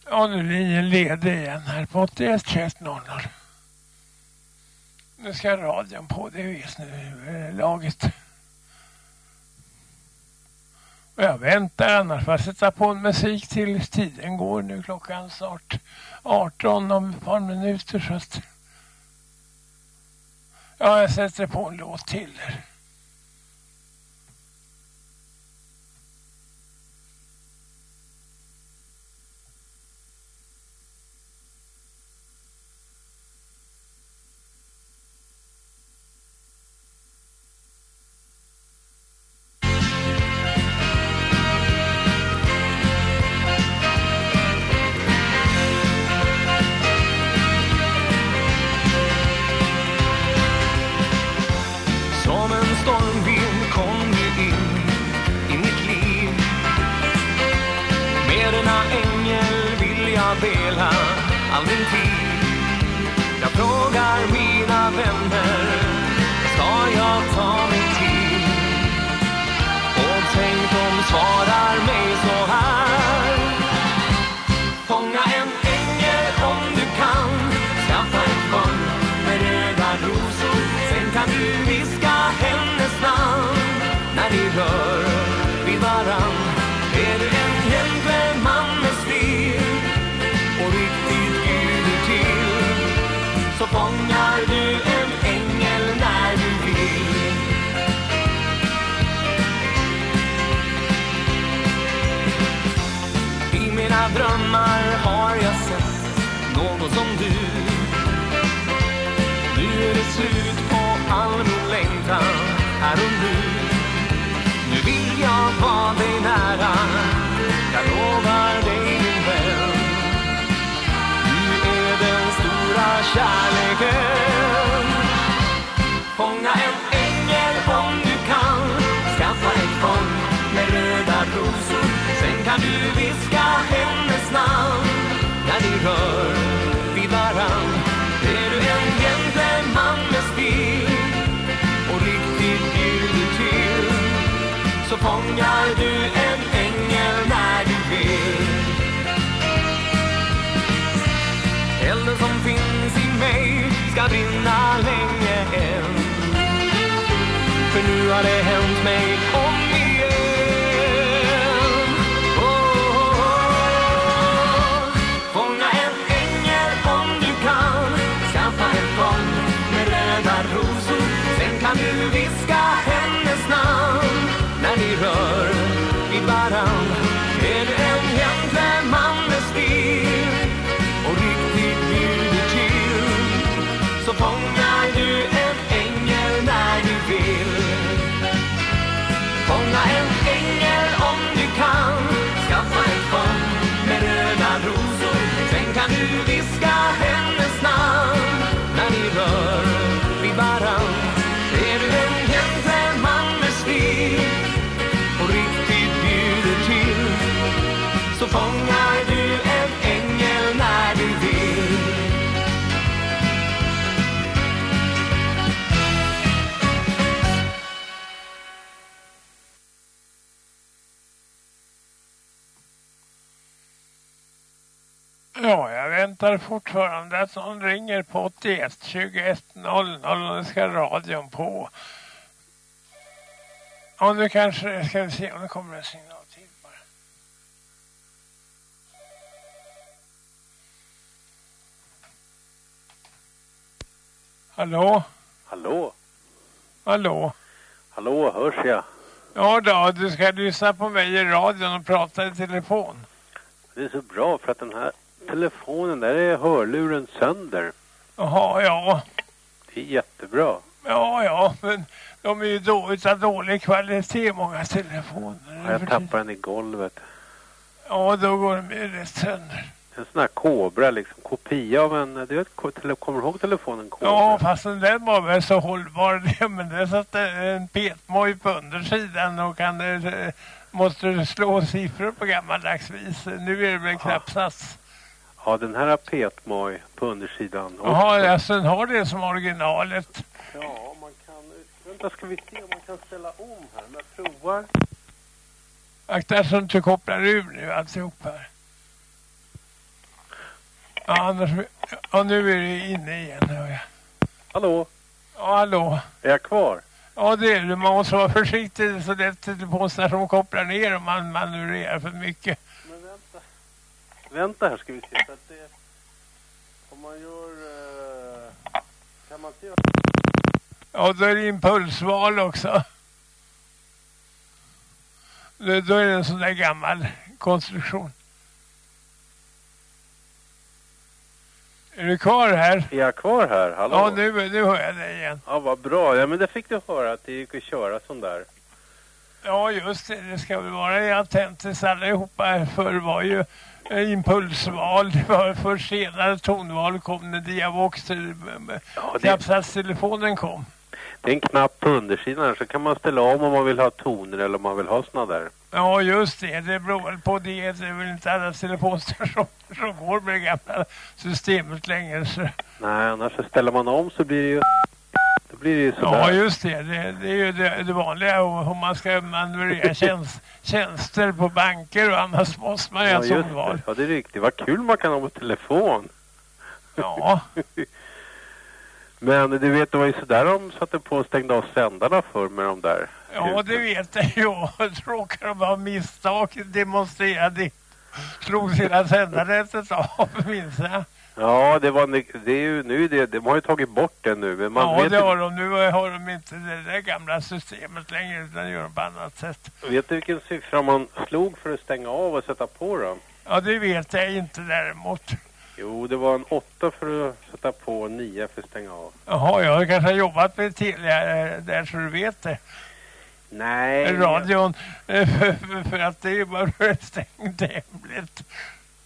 Ja, nu är linjen ledig igen här på 81 21 00. Nu ska radion på, det vet nu eh, laget. Och jag väntar annars. Får jag sätta på en musik till? Tiden går nu. Klockan snart 18 om ett par minuter så att... Ja, jag sätter på en låt till vill timmar har jag sett någon som du. Nu är det slut på all min längtan här och nu. Nu vill jag vara dig. rör vid varann. Är du en gentleman med stil och riktigt bjuder till så fångar du en ängel när du vill Elden som finns i mig ska brinna länge än. För nu har det hänt mig När väntar fortfarande att någon ringer på 81 21 00 och ska radion på. Ja, nu kanske, ska vi se om det kommer en signal till bara. Hallå? Hallå? Hallå? Hallå, hörs jag? Ja då, du ska lyssna på mig i radion och prata i telefon. Det är så bra för att den här telefonen, där är hörluren sönder. Jaha, ja. Det är jättebra. Ja, ja, men de är ju då, utav dålig kvalitet, många telefoner. Ja, jag tappade den i golvet. Ja, då går de ju rätt sönder. En sån här kobra liksom, kopia av en, du vet, kommer du ihåg telefonen kobra? Ja, fast den var väl så hållbar det, men det satt en petmoj på undersidan och kan, eh, måste slå siffror på gammaldags vis. Nu är det väl knappsats. Ja, den här har petmoj på undersidan. Jaha, alltså den har det som originalet. Ja, man kan, vänta ska vi se om man kan ställa om här. Men jag provar. Akta så du inte kopplar ur nu alltihop här. Ja, annars, ja, nu är det inne igen. hör jag. Hallå? Ja, hallå. Är jag kvar? Ja, det är du. Man måste vara försiktig så lätt telefonstation kopplar ner om man manövrerar för mycket. Vänta. Här ska vi se. Så att det, om man gör... eh, kan man inte göra... Ja, då är det impulsval också. Då, då är det en sån där gammal konstruktion. Är du kvar här? Är jag kvar här? Hallå? Ja, nu, nu hör jag dig igen. Ja, vad bra. Ja, men det fick du höra att det gick att köra sån där. Ja, just det. Det ska väl vara i Attentis allihopa. Förr var ju impulsval. Det var för senare tonval kom när Diavox till Ja, det, kom. det är en knapp på undersidan så kan man ställa om om man vill ha toner eller om man vill ha såna där. Ja, just det. Det beror väl på det. Det är väl inte alla telefonstationer som går med det gamla systemet längre. Så. Nej, annars så ställer man om så blir det ju... Då blir det ju sådär. Ja, just det. det. Det är ju det, det vanliga om man ska manövrera tjänst, tjänster på banker och annars måste man ja, göra just sånt val. Ja, det är riktigt. Vad kul man kan ha på telefon. Ja, Men du vet, det var ju sådär de satte på och stängde av sändarna för med de där. ja det vet jag ju. Råkade de av misstag demonstrera det. Slog hela sändarnätet av, minns jag. Ja, det var det är ju nu det, de har ju tagit bort det nu. Men man Ja, vet, det har de. Nu har de inte det där gamla systemet längre utan gör de på annat sätt. vet du vilken siffra man slog för att stänga av och sätta på då? Ja, det vet jag inte däremot. Jo, det var en åtta för att sätta på och nio för att stänga av. Jaha, jag har kanske jobbat med Telia eh, där så du vet det. Nej. Radion, eh, för, för, för att det är bara stängt hemligt.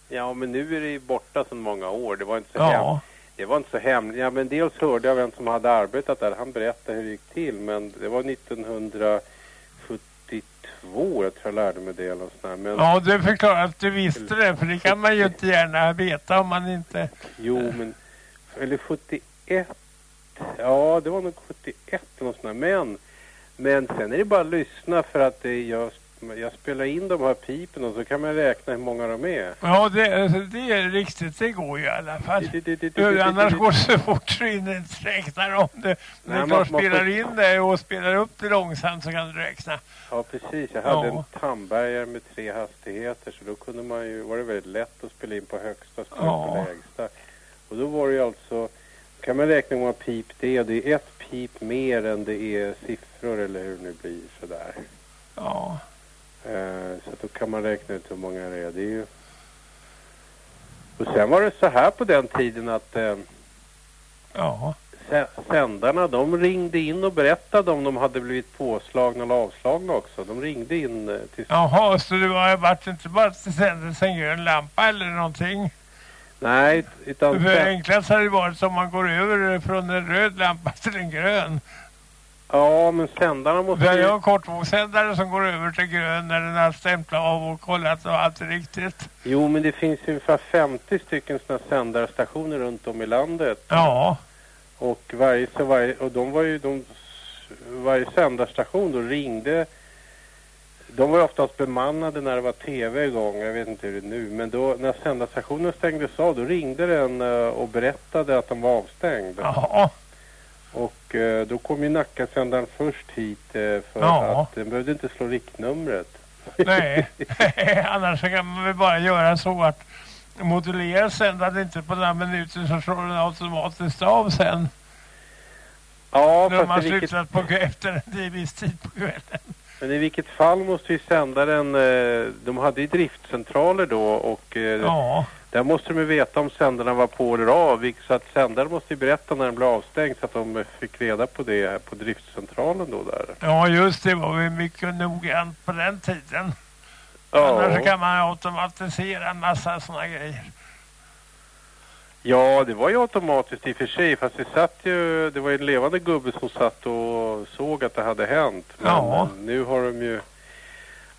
Ja, men nu är det ju borta sedan många år. Det var inte så Ja. hem, Det var inte så hemligt. Ja, men dels hörde jag vem som hade arbetat där. Han berättade hur det gick till. Men det var 1972 jag tror jag lärde mig det eller sånt. Men Ja, du förklarar att du visste det, för det kan man ju inte gärna veta om man inte... jo, men... Eller 71. Ja, det var nog 71 eller något sånt där. Men, men sen är det bara att lyssna för att det, jag jag spelar in de här pipen och så kan man räkna hur många de är. Ja, det, det är riktigt. Det går ju i alla fall. Annars går det så fort så in inte räknar om det. Men Nej, när man- man spelar får- in det och spelar upp det långsamt så kan du räkna. Ja, precis. Jag hade Ja. en Tambergare med tre hastigheter så då kunde man ju, var det väldigt lätt att spela in på högsta och spela Ja. på lägsta. Och då var det ju alltså, kan man räkna hur många pip det är. Det är ett pip mer än det är siffror eller hur det nu blir sådär. Ja. Eh, så då kan man räkna ut hur många det är. Det är ju... Och sen var det så här på den tiden att eh, Ja. sä- sändarna de ringde in och berättade om de hade blivit påslagna eller avslagna också. De ringde in eh, till... Jaha, så det var vart inte bara att det sändes en grön lampa eller någonting? Nej, utan... För enklast hade det varit om man går över från en röd lampa till en grön. Ja, men sändarna måste Vi har kortvågssändare som går över till grön när den har stämplat av och kollat och allt är riktigt. Jo, men det finns ju ungefär 50 stycken sådana sändarstationer runt om i landet. Ja. Och varje, så varje, och de var ju, de, varje sändarstation då ringde, de var ju oftast bemannade när det var tv igång, jag vet inte hur det är nu, men då när sändarstationen stängdes av då ringde den eh, och berättade att de var avstängd. Ja. Och eh, då kom ju Nackasändaren först hit eh, för Ja. att den behövde inte slå riktnumret. Nej, annars kan man väl bara göra så att modulera sändaren inte på några minuter så slår den automatiskt av sen. Ja, När man i vilket, slutat på, efter en viss tid på kvällen. men i vilket fall måste ju sändaren, eh, de hade ju driftcentraler då och eh, Ja. Där måste de ju veta om sändarna var på eller av. Så att sändaren måste ju berätta när den blev avstängd så att de fick reda på det på driftcentralen då där. Ja, just det var ju mycket noggrant på den tiden. Annars så kan man automatisera en massa sådana grejer. ja, det var ju automatiskt i och för sig. Fast det satt ju, det var ju en levande gubbe som satt och såg att det hade hänt. Men Ja. nu har de ju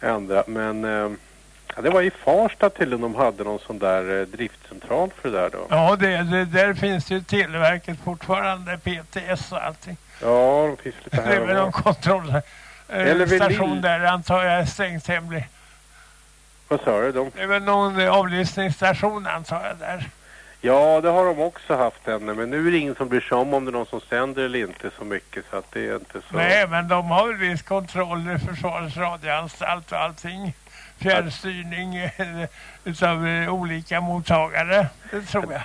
ändrat. Men eh, ja, det var i Farsta till de hade någon sån där eh, driftcentral för det där då. Ja, det, det, där finns ju Televerket fortfarande, PTS och allting. Ja, de finns lite Det här är och väl någon var. Eller väl kontrollstation Lill- där antar jag är stängt hemlig. Vad sa du? De Det är väl någon eh, avlyssningsstation antar jag där. Ja, det har de också haft ännu. Men nu är det ingen som bryr sig om om det är någon som sänder eller inte så mycket. Så att det är inte så... Nej, men de har väl viss kontroll i Försvarets radioanstalt och allting. Fjärrstyrning eh, utav eh, olika mottagare, det tror jag.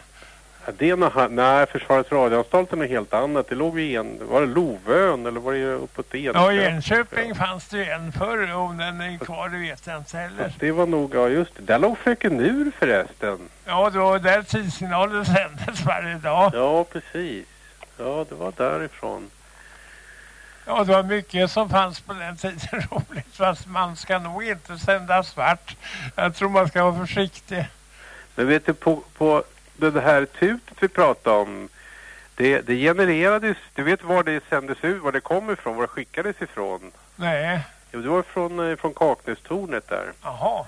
Ja, det är något, nej, Försvarets radioanstalt är något helt annat. Det låg i en... Var det Lovön eller var det uppåt Enköping? Ja, i Enköping fanns det ju en förr, om den är kvar det vet jag inte heller. Det var nog, ja just det. Där låg Fröken Nur förresten. Ja, det var där tidssignalen sändes varje dag. Ja, precis. Ja, det var därifrån. Ja, det var mycket som fanns på den tiden roligt, fast man ska nog inte sända svart. Jag tror man ska vara försiktig. Men vet du, på, på det här tutet vi pratade om. Det, det genererades, du vet var det sändes ut, var det kom ifrån, var det skickades ifrån? Nej, Jo, det var från, eh, från Kaknästornet där. jaha.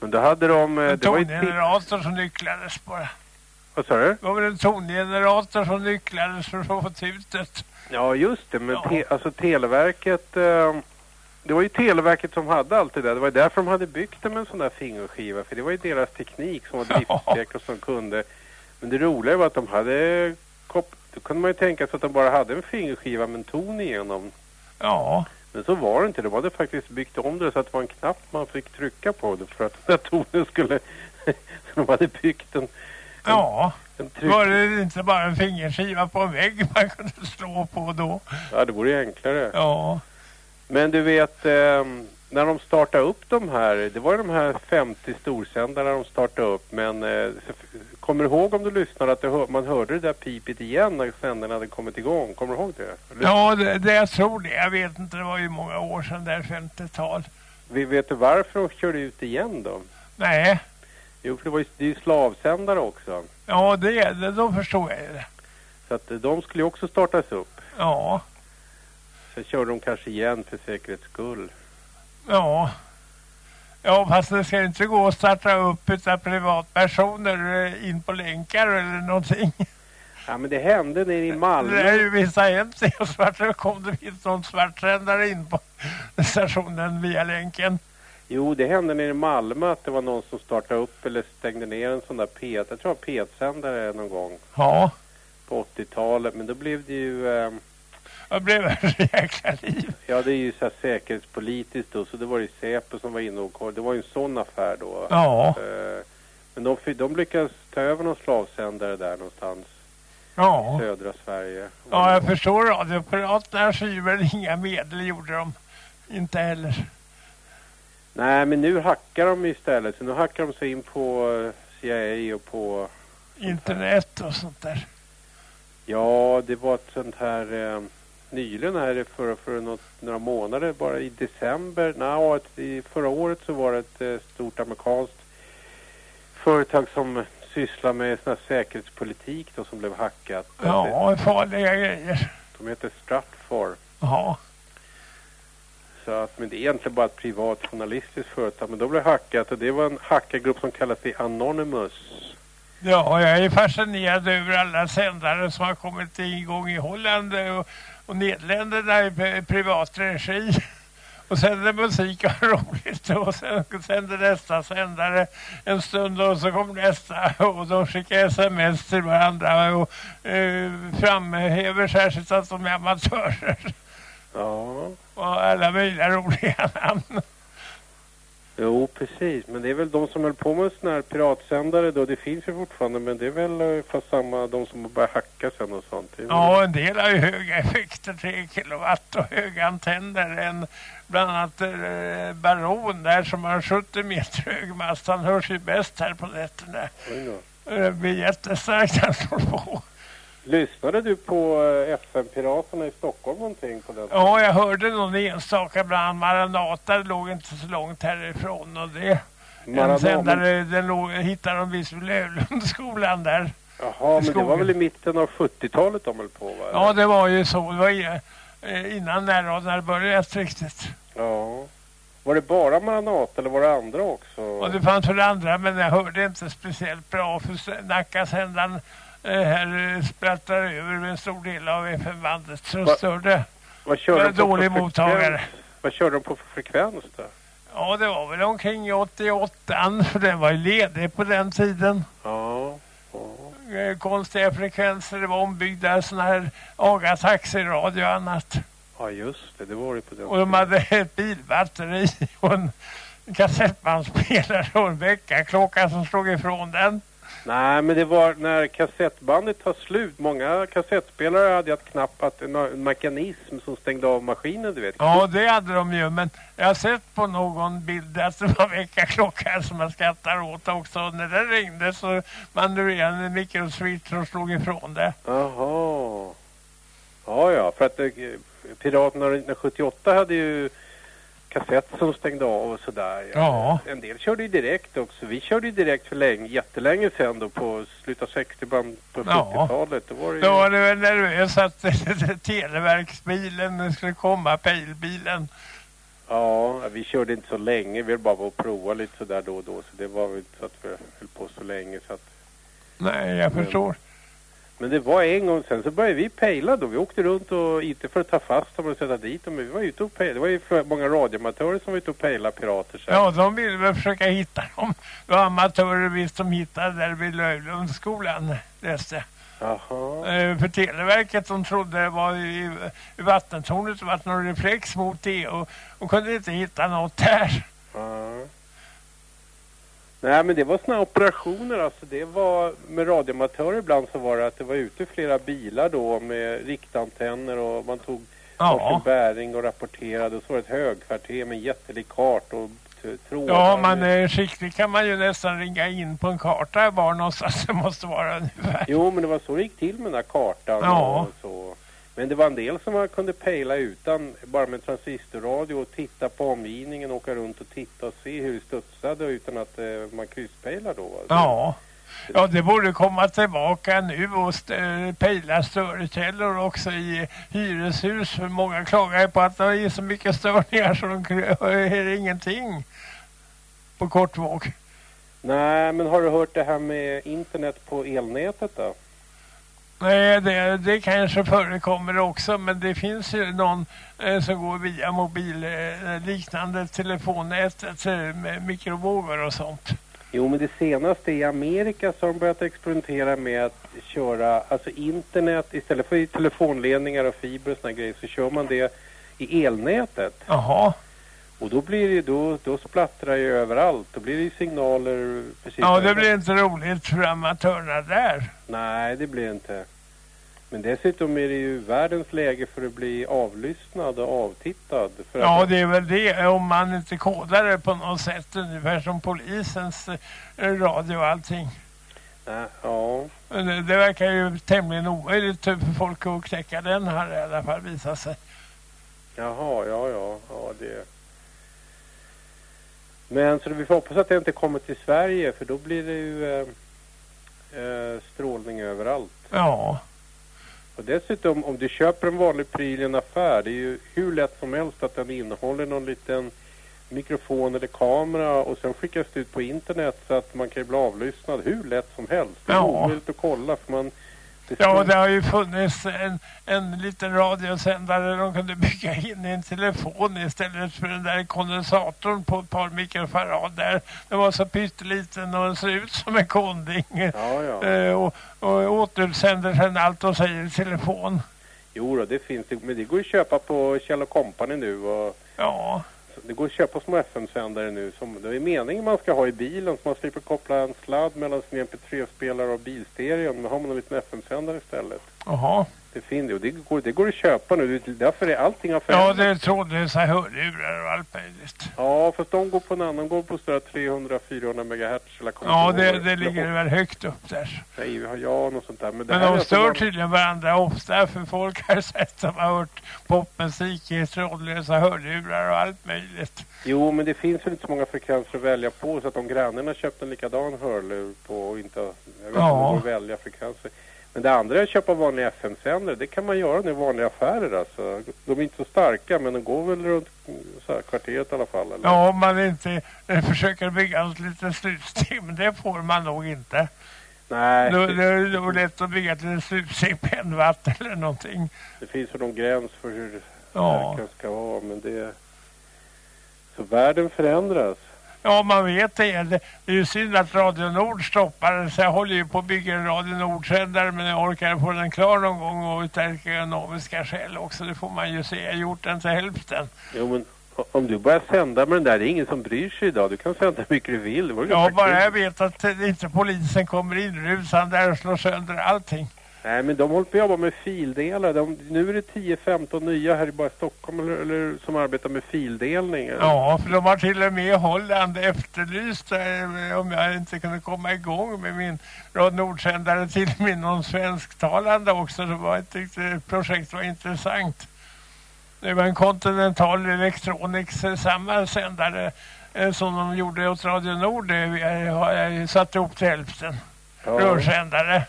Men då hade de... eh, En tongenerator som nycklades bara. Vad sa du? Det var väl en tongenerator som nycklades för att få tutet. Ja, just det. Men Ja. te, alltså Televerket... Eh, det var ju Televerket som hade allt det där. Det var ju därför de hade byggt det med en sån där fingerskiva. För det var ju deras teknik som var driftsäker och som kunde... Men det roliga var att de hade... Då kunde man ju tänka sig att de bara hade en fingerskiva med en ton igenom. Ja, Men så var det inte. De hade faktiskt byggt om det så att det var en knapp man fick trycka på det för att den där tonen skulle... så de hade byggt en, ja. Var det inte bara en fingerskiva på en vägg man kunde slå på då? Ja, det vore ju enklare. Ja, Men du vet, eh, när de startade upp de här, det var ju de här 50 storsändarna de startade upp, men eh, kommer du ihåg om du lyssnade att hör- man hörde det där pipet igen när sändarna hade kommit igång? Kommer du ihåg det? Ja det, det jag tror det. Jag vet inte, det var ju många år sedan där, 50-tal. Vi vet du varför de körde ut igen då? Nej, Jo, för det var ju, det är ju slavsändare också. Ja det, det då förstår jag det. Så att eh, de skulle ju också startas upp. Ja, Sen körde de kanske igen för säkerhets skull. ja. Ja, fast det ska inte gå att starta upp utav privatpersoner eh, in på länkar eller någonting. Ja, men det hände nere i Det är Malmö. ju vissa se och svart kom det finns någon svartsändare in på stationen via länken. Jo, det hände nere i Malmö att det var någon som startade upp eller stängde ner en sån där P1, jag tror det var P1-sändare någon gång Ja, på 80-talet. Men då blev det ju, eh, det blev ett jäkla liv. ja det är ju så här säkerhetspolitiskt då, så det var ju Säpo som var inne och kollade. Det var ju en sån affär då. Ja, Eh, men de, de lyckades ta över någon slavsändare där någonstans i ja. södra Sverige. Ja, jag förstår radioapparaterna skyr väl inga medel gjorde de inte heller. Nej, men nu hackar de istället. Så nu hackar de sig in på eh, CIA och på... Internet och sånt där. Ja, det var ett sånt här... Eh, nyligen här för, för något, några månader, bara i december. Nej, i förra året så var det ett eh, stort amerikanskt företag som sysslar med sån säkerhetspolitik då, som blev hackat. Ja, farliga grejer. De heter Stratfor. Ja, så att, men det är egentligen bara ett privat journalistiskt företag. Men då blev hackat och det var en hackargrupp som kallas för Anonymous. ja jag är fascinerad över alla sändare som har kommit igång i Holland och, och Nederländerna i privat regi. Och sänder musik och har roligt och sen sänder nästa sändare en stund och så kommer nästa och de skickar sms till varandra och eh, framhäver särskilt att de är amatörer Ja, och alla möjliga roliga namn. jo precis. Men det är väl de som höll på med sådana här piratsändare då. Det finns ju fortfarande men det är väl eh, fast samma, de som har börjat hacka sen och sånt. Ja, en del har ju höga effekter, 3 kilowatt och höga antenner. En, bland annat eh, Baron där som har 70 meter hög mast. Han hörs ju bäst här på nätterna. Då. Det blir jättestarkt han slår på. Lyssnade du på eh, FN-piraterna i Stockholm någonting på den? Ja, jag hörde någon enstaka bland Maranata. Det låg inte så långt härifrån. Och det, en Maradona- sändare, den låg, hittade de vid Lövlundsskolan där. Jaha, men det var väl i mitten av 70-talet de höll på va? Ja, det var ju så. Det var i- eh, innan närradion hade börjat riktigt. ja. Var det bara Maranata eller var det andra också? Och det fanns för det andra, men jag hörde inte speciellt bra för Nackasändaren här eh, sprattlar över en stor del av FM-bandet. Så Va- störde. Vad körde var de dålig mottagare. Vad körde de på för frekvens då? Ja, det var väl omkring 88 för den var ju ledig på den tiden. Ja. ja. Eh, Konstiga frekvenser, det var ombyggda sådana här AGA taxiradio och annat. Ja, just det. Det var det på den Och de hade ett bilbatteri och en kassettbandspelare och en väckarklocka som slog ifrån den. Nej, men det var när kassettbandet tar slut. Många kassettspelare hade ju ett knapp, att en, en mekanism som stängde av maskinen, du vet. Ja, det hade de ju, men jag har sett på någon bild att det var väckarklockan som jag skrattar åt också. Och när den ringde så manövrerade en mikroswitch och slog ifrån det. Jaha. Ja, ja, för att eh, Piraterna 1978 hade ju kassett som stängde av och sådär. Ja. En del körde ju direkt också. Vi körde ju direkt för länge, jättelänge sedan då på slutet av 60-talet, på Ja. 70-talet. Då var det ju... Då var det väl nervös att televerksbilen skulle komma, pejlbilen. Ja, vi körde inte så länge. Vi bara var och prova lite sådär då och då. Så det var väl inte så att vi höll på så länge. Så att... Nej, jag förstår. Men det var en gång sen så började vi pejla då. Vi åkte runt och inte för att ta fast dem och sätta dit dem. Men vi var ute och pejla. Det var ju många radioamatörer som var ute och pejlade pirater sen. Ja, de ville väl försöka hitta dem. Det var amatörer visst som hittade där vid Löjlundsskolan, läste. Jaha. Eh, för Televerket som trodde det var i, i vattentornet det var någon reflex mot det och, och kunde inte hitta något där. Ja. Nej men det var såna operationer alltså. Det var med radioamatörer ibland så var det att det var ute flera bilar då med riktantenner och man tog Ja. bäring och rapporterade och så var det ett högkvarter med en jättelik kart och trådar. Ja, man är skicklig kan man ju nästan ringa in på en karta var någonstans det måste vara ungefär. Jo men det var så det gick till med den här kartan Ja. och så. Men det var en del som man kunde pejla utan, bara med transistorradio och titta på omgivningen, åka runt och titta och se hur det studsade utan att eh, man krysspejlar då. Alltså. Ja. Ja, det borde komma tillbaka nu och st- eh, pejla störkällor också i hyreshus. För många klagar på att det är så mycket störningar så de hör ingenting på kortvåg. Nej, men har du hört det här med internet på elnätet då? Nej, det, det kanske förekommer också, men det finns ju någon eh, som går via mobil eh, telefonnätet eh, med mikrovågor och sånt. Jo, men det senaste i Amerika så har de börjat experimentera med att köra alltså internet istället för telefonledningar och fiber och såna grejer så kör man det i elnätet. Jaha. Och då blir det då, då splattrar ju överallt. Då blir det signaler precis Ja, det blir inte roligt för amatörerna där. Nej, det blir inte. Men dessutom är det ju världens läge för att bli avlyssnad och avtittad. För Ja, att, det är väl det. Om man inte kodar det på något sätt, ungefär som polisens eh, radio och allting. Nej, ja. Det, det verkar ju tämligen omöjligt för folk att knäcka den det i alla fall visat sig. Jaha, ja, ja, ja, det... Men så vi får hoppas att det inte kommer till Sverige för då blir det ju eh, eh, strålning överallt. Ja. Och dessutom om du köper en vanlig pryl i en affär, det är ju hur lätt som helst att den innehåller någon liten mikrofon eller kamera och sen skickas det ut på internet så att man kan ju bli avlyssnad hur lätt som helst. Det är Ja. omöjligt att kolla för man... Ja, det har ju funnits en, en liten radiosändare de kunde bygga in i en telefon istället för den där kondensatorn på ett par mikrofarad där. Den var så pytteliten och såg ut som en konding. Ja, ja. Eh, och, och återsänder sen allt de säger i telefon. Jo då, det finns det, men det går ju att köpa på Kjell Company nu och Ja det går att köpa små FM-sändare nu som det är meningen man ska ha i bilen så man slipper koppla en sladd mellan sin MP3-spelare och bilstereon. Men har man en liten FM-sändare istället. Jaha. Det och det går, det går att köpa nu. Det- Därför är allting har Ja, förändrats. det är trådlösa hörlurar och allt möjligt. Ja, fast de går på en annan, går på sådär 300-400 megahertz eller Ja, det, det ligger väl högt upp där. Nej, vi har ja, något sånt där. Men, Men är de alltså stör man- tydligen varandra ofta för folk har sett som har hört popmusik i trådlösa hörlurar och allt möjligt. Jo, men det finns väl inte så många frekvenser att välja på så att om grannarna köpt en likadan hörlur på och inte... Jag vet Ja. att välja frekvenser. Men det andra är att köpa vanliga FM-sändare. Det kan man göra nu i vanliga affärer alltså. De är inte så starka men de går väl runt så här, kvarteret i alla fall. Eller? Ja, om man inte eh, försöker bygga ett litet slutsteg, men det får man nog inte. Nej, Då, det, är det nog lätt att bygga ett litet en watt eller någonting. det finns väl någon gräns för hur Ja. det ska vara. Men det... Så världen förändras. Ja, man vet det. Det är ju synd att Radio Nord stoppar så jag håller ju på att bygga en Radio Nord-sändare men jag orkar få den klar någon gång och utav ekonomiska skäl också. Det får man ju se. Jag har gjort den till hälften. Jo, men om du börjar sända med den där, det är ingen som bryr sig idag. Du kan sända hur mycket du vill. Ja, bara jag vet att inte polisen kommer inrusande där och slår sönder allting. Nej, men de håller på att jobba med fildelar. De, nu är det 10-15 nya här i bara Stockholm eller, eller, som arbetar med fildelning. Ja, för de har till och med i Holland efterlyst eh, om jag inte kunde komma igång med min Radio Nord-sändare till och med någon svensktalande också. Det var ett riktigt projekt var intressant. Det var en Continental Electronics, eh, samma sändare eh, som de gjorde åt Radio Nord. Jag har jag satt ihop till hälften. Ja. Rörsändare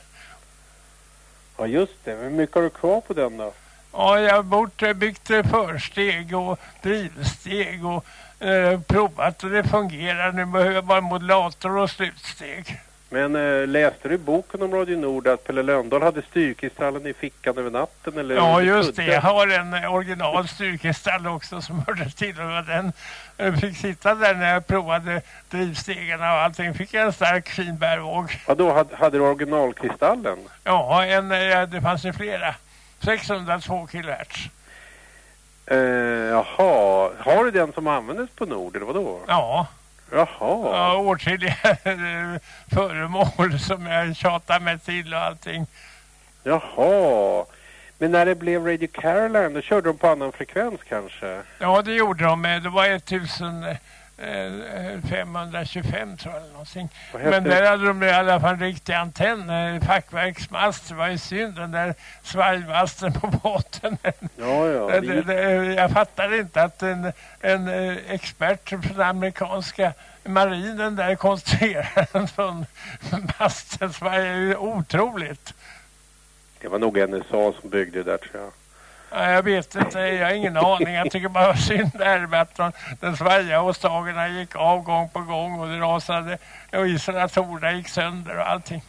ja, just det. Hur mycket har du kvar på den då? Ja, jag har bort, eh, byggt försteg och drivsteg och eh, provat och det fungerar. Nu behöver jag bara modulator och slutsteg. Men eh, läste du boken om Radio Nord att Pelle Lönndahl hade styrkristallen i fickan över natten? Eller Ja, just det. Jag har en eh, original styrkestall också som hörde till. Och den eh, fick sitta där när jag provade drivstegarna och allting. Fick jag en stark fin bärvåg. Ja, då hade, hade du originalkristallen? Ja, en, det fanns ju flera. 602 kilohertz. Eh, jaha, har du den som användes på Nord eller vadå? Ja, Jaha. ja åtskilliga föremål som jag tjatar mig till och allting. Jaha. Men när det blev Radio Caroline, då körde de på annan frekvens kanske? Ja, det gjorde de. Det var 1525 tror jag eller någonting. Men där hade de i alla fall en riktig antenn, eh, fackverksmast. Det var ju synd den där svajmasten på båten. Ja, ja. Det, det det, jag fattar inte att en, en eh, expert från den amerikanska marinen där konstruerar en sån mast. Det var ju otroligt. Det var nog NSA som byggde det där tror jag. Ja, jag vet inte, jag har ingen aning. Jag tycker bara synd där att de, den svajade och stagerna gick av gång på gång och det rasade och isolatorerna gick sönder och allting.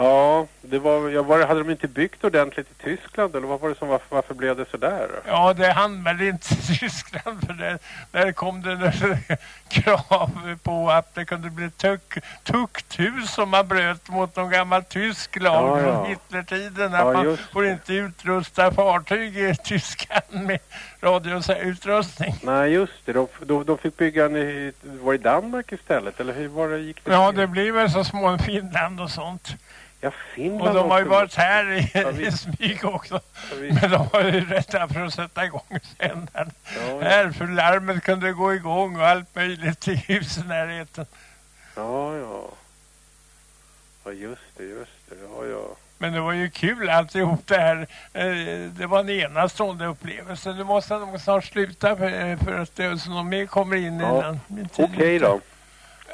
Ja, det var, ja, var, hade de inte byggt ordentligt i Tyskland eller vad var det som, varför, varför blev det sådär? Ja, det hann väl inte Tyskland för det, där kom det där krav på att det kunde bli tuck, tukthus om man bröt mot någon gammal tysk lag Ja, ja. från Hitlertiden. Att Ja, man får inte utrusta fartyg i Tyskland med radioutrustning. Nej, just det. De, de, de fick bygga en i, var i Danmark istället? Eller hur var det, gick det Ja, det blir väl så små Finland och sånt. Ja, Finland Och de har ju varit här i, Ja, i smyg också. Ja. Men de var ju rädda för att sätta igång sändaren. Ja. Här, för larmet kunde gå igång och allt möjligt i husnärheten. Ja, ja. Ja, just det, just det. Ja, ja. Men det var ju kul alltihop det här. Eh, Det var en enastående upplevelse. Nu måste nog snart sluta för, för att det, så någon mer kommer in Ja. innan. Okej ute. då.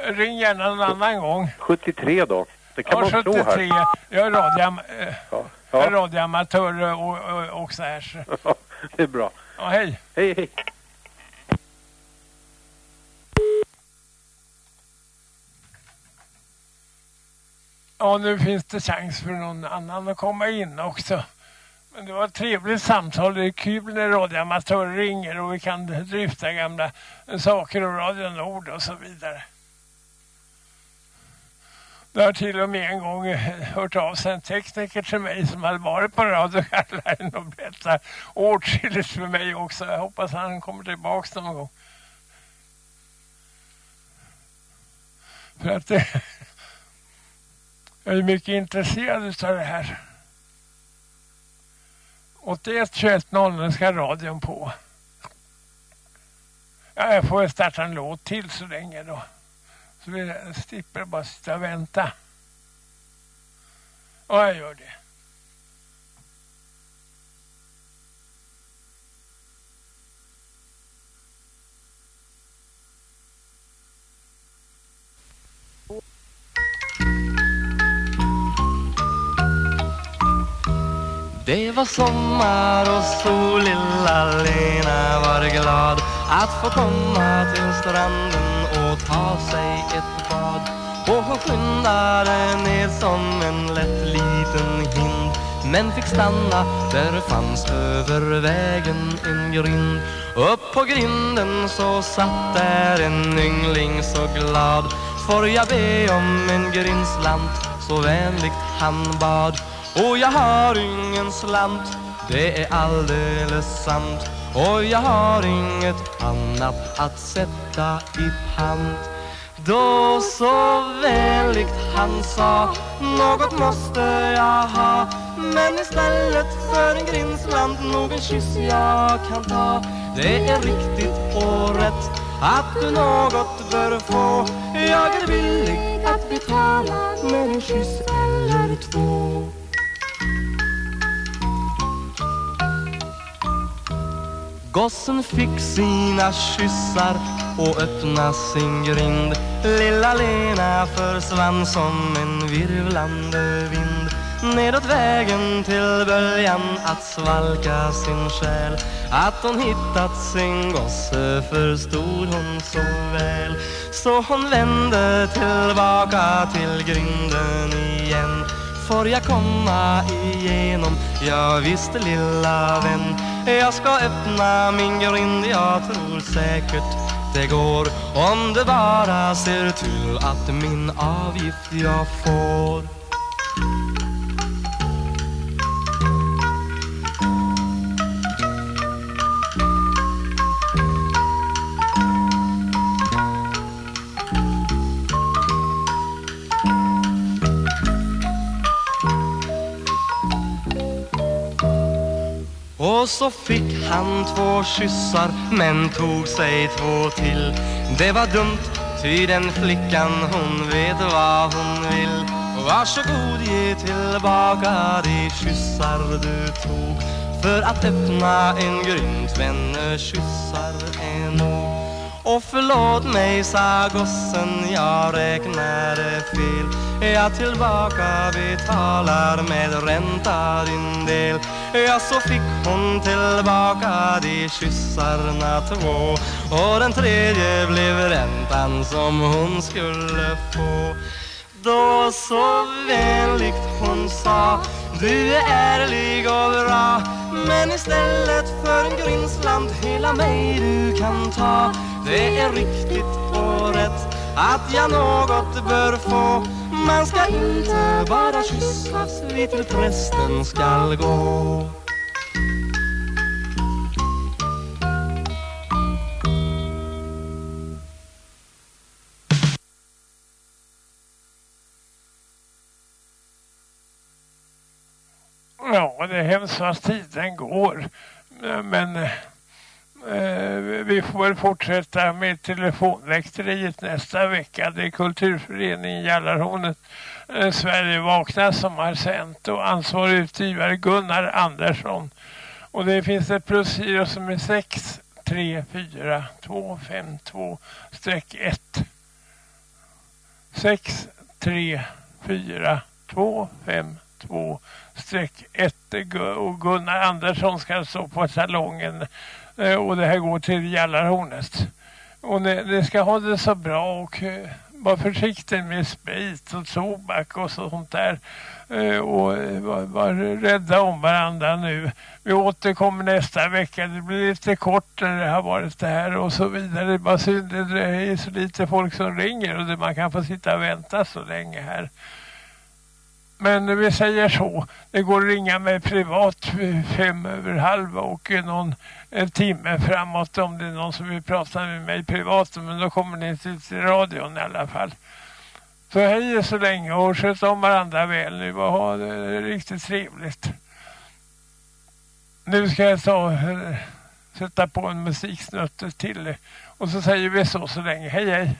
Ring gärna en annan gång. 73 då. Det kan Ja, man slå 73. här. Jag är, radioam eh, Ja. Ja. radioamatör och, och, och så här. Så. det är bra. Ja, hej. Hej, hej. Ja, nu finns det chans för någon annan att komma in också. Men det var ett trevligt samtal. Det är kul när radioamatörer ringer och vi kan dryfta gamla saker och Radio Nord och så vidare. Det har till och med en gång eh, hört av sig en tekniker till mig som hade varit på Radio och berättat åtskilligt för mig också. Jag hoppas han kommer tillbaka någon gång. För att det, jag är mycket intresserad av det här. 81 21 00 ska radion på. Ja, jag får väl starta en låt till så länge då. Så vi slipper bara sitta och vänta. Och jag gör det. Det var sommar och sol, lilla Lena var glad att få komma till stranden och ta sig ett bad. Och hon skyndade ner som en lätt liten hind men fick stanna, där fanns över vägen en grind. Upp på grinden så satt där en yngling så glad Får jag be om en grindslant, så vänligt han bad och jag har ingen slant, det är alldeles sant och jag har inget annat att sätta i pant. Då så vänligt han sa Något måste jag ha. Men istället för en grindslant Någon kyss jag kan ta. Det är riktigt och rätt Att du något bör få. Jag är villig att betala Med en kyss eller två. Gossen fick sina kyssar och öppna sin grind. Lilla Lena försvann som en virvlande vind. Nedåt vägen till böljan att svalka sin själ. Att hon hittat sin gosse förstod hon så väl. Så hon vände tillbaka till grinden igen. Får jag komma igenom? Ja visst lilla vän. Jag ska öppna min grind, jag tror säkert det går. Om det bara ser till att min avgift jag får Och så fick han två kyssar men tog sig två till. Det var dumt ty den flickan hon vet vad hon vill. Varsågod ge tillbaka de kyssar du tog. För att öppna en grind vänner kyssar är nog och förlåt mig, sa gossen, jag räknade fel. Jag tillbaka betalar med ränta din del. Ja, så fick hon tillbaka de kyssarna två. Och den tredje blev räntan som hon skulle få. Då så vänligt hon sa Du är ärlig och bra. Men istället för en grindslant hela mig du kan ta. Det är riktigt och rätt att jag något bör få. Man ska inte bara kyssas vi till prästen skall gå. Ja, det är hemskt vad tiden går. Men eh, vi får väl fortsätta med telefonväkteriet nästa vecka. Det är Kulturföreningen Jallarhornet eh, Sverige vaknar som har sänt och ansvarig utgivare Gunnar Andersson. Och det finns ett plusgiro som är 6 3 4 2 5 2 streck 1 6 3 4 2 5 2 streck 1 och Gunnar Andersson ska stå på salongen eh, och det här går till Jallarhornet. Och ni, ni ska ha det så bra och eh, var försiktig med sprit och tobak och sånt där. Eh, och var, var rädda om varandra nu. Vi återkommer nästa vecka. Det blir lite kort när det har varit det här och så vidare. Det är bara synd det är så lite folk som ringer och man kan få sitta och vänta så länge här. Men vi säger så. Det går att ringa mig privat fem över halv och någon timme framåt om det är någon som vill prata med mig privat. Men då kommer ni inte ut i radion i alla fall. Så hej så länge och sköt om varandra väl nu och ha det riktigt trevligt. Nu ska jag ta eh, sätta på en musiksnutt till och så säger vi så så länge. Hej hej!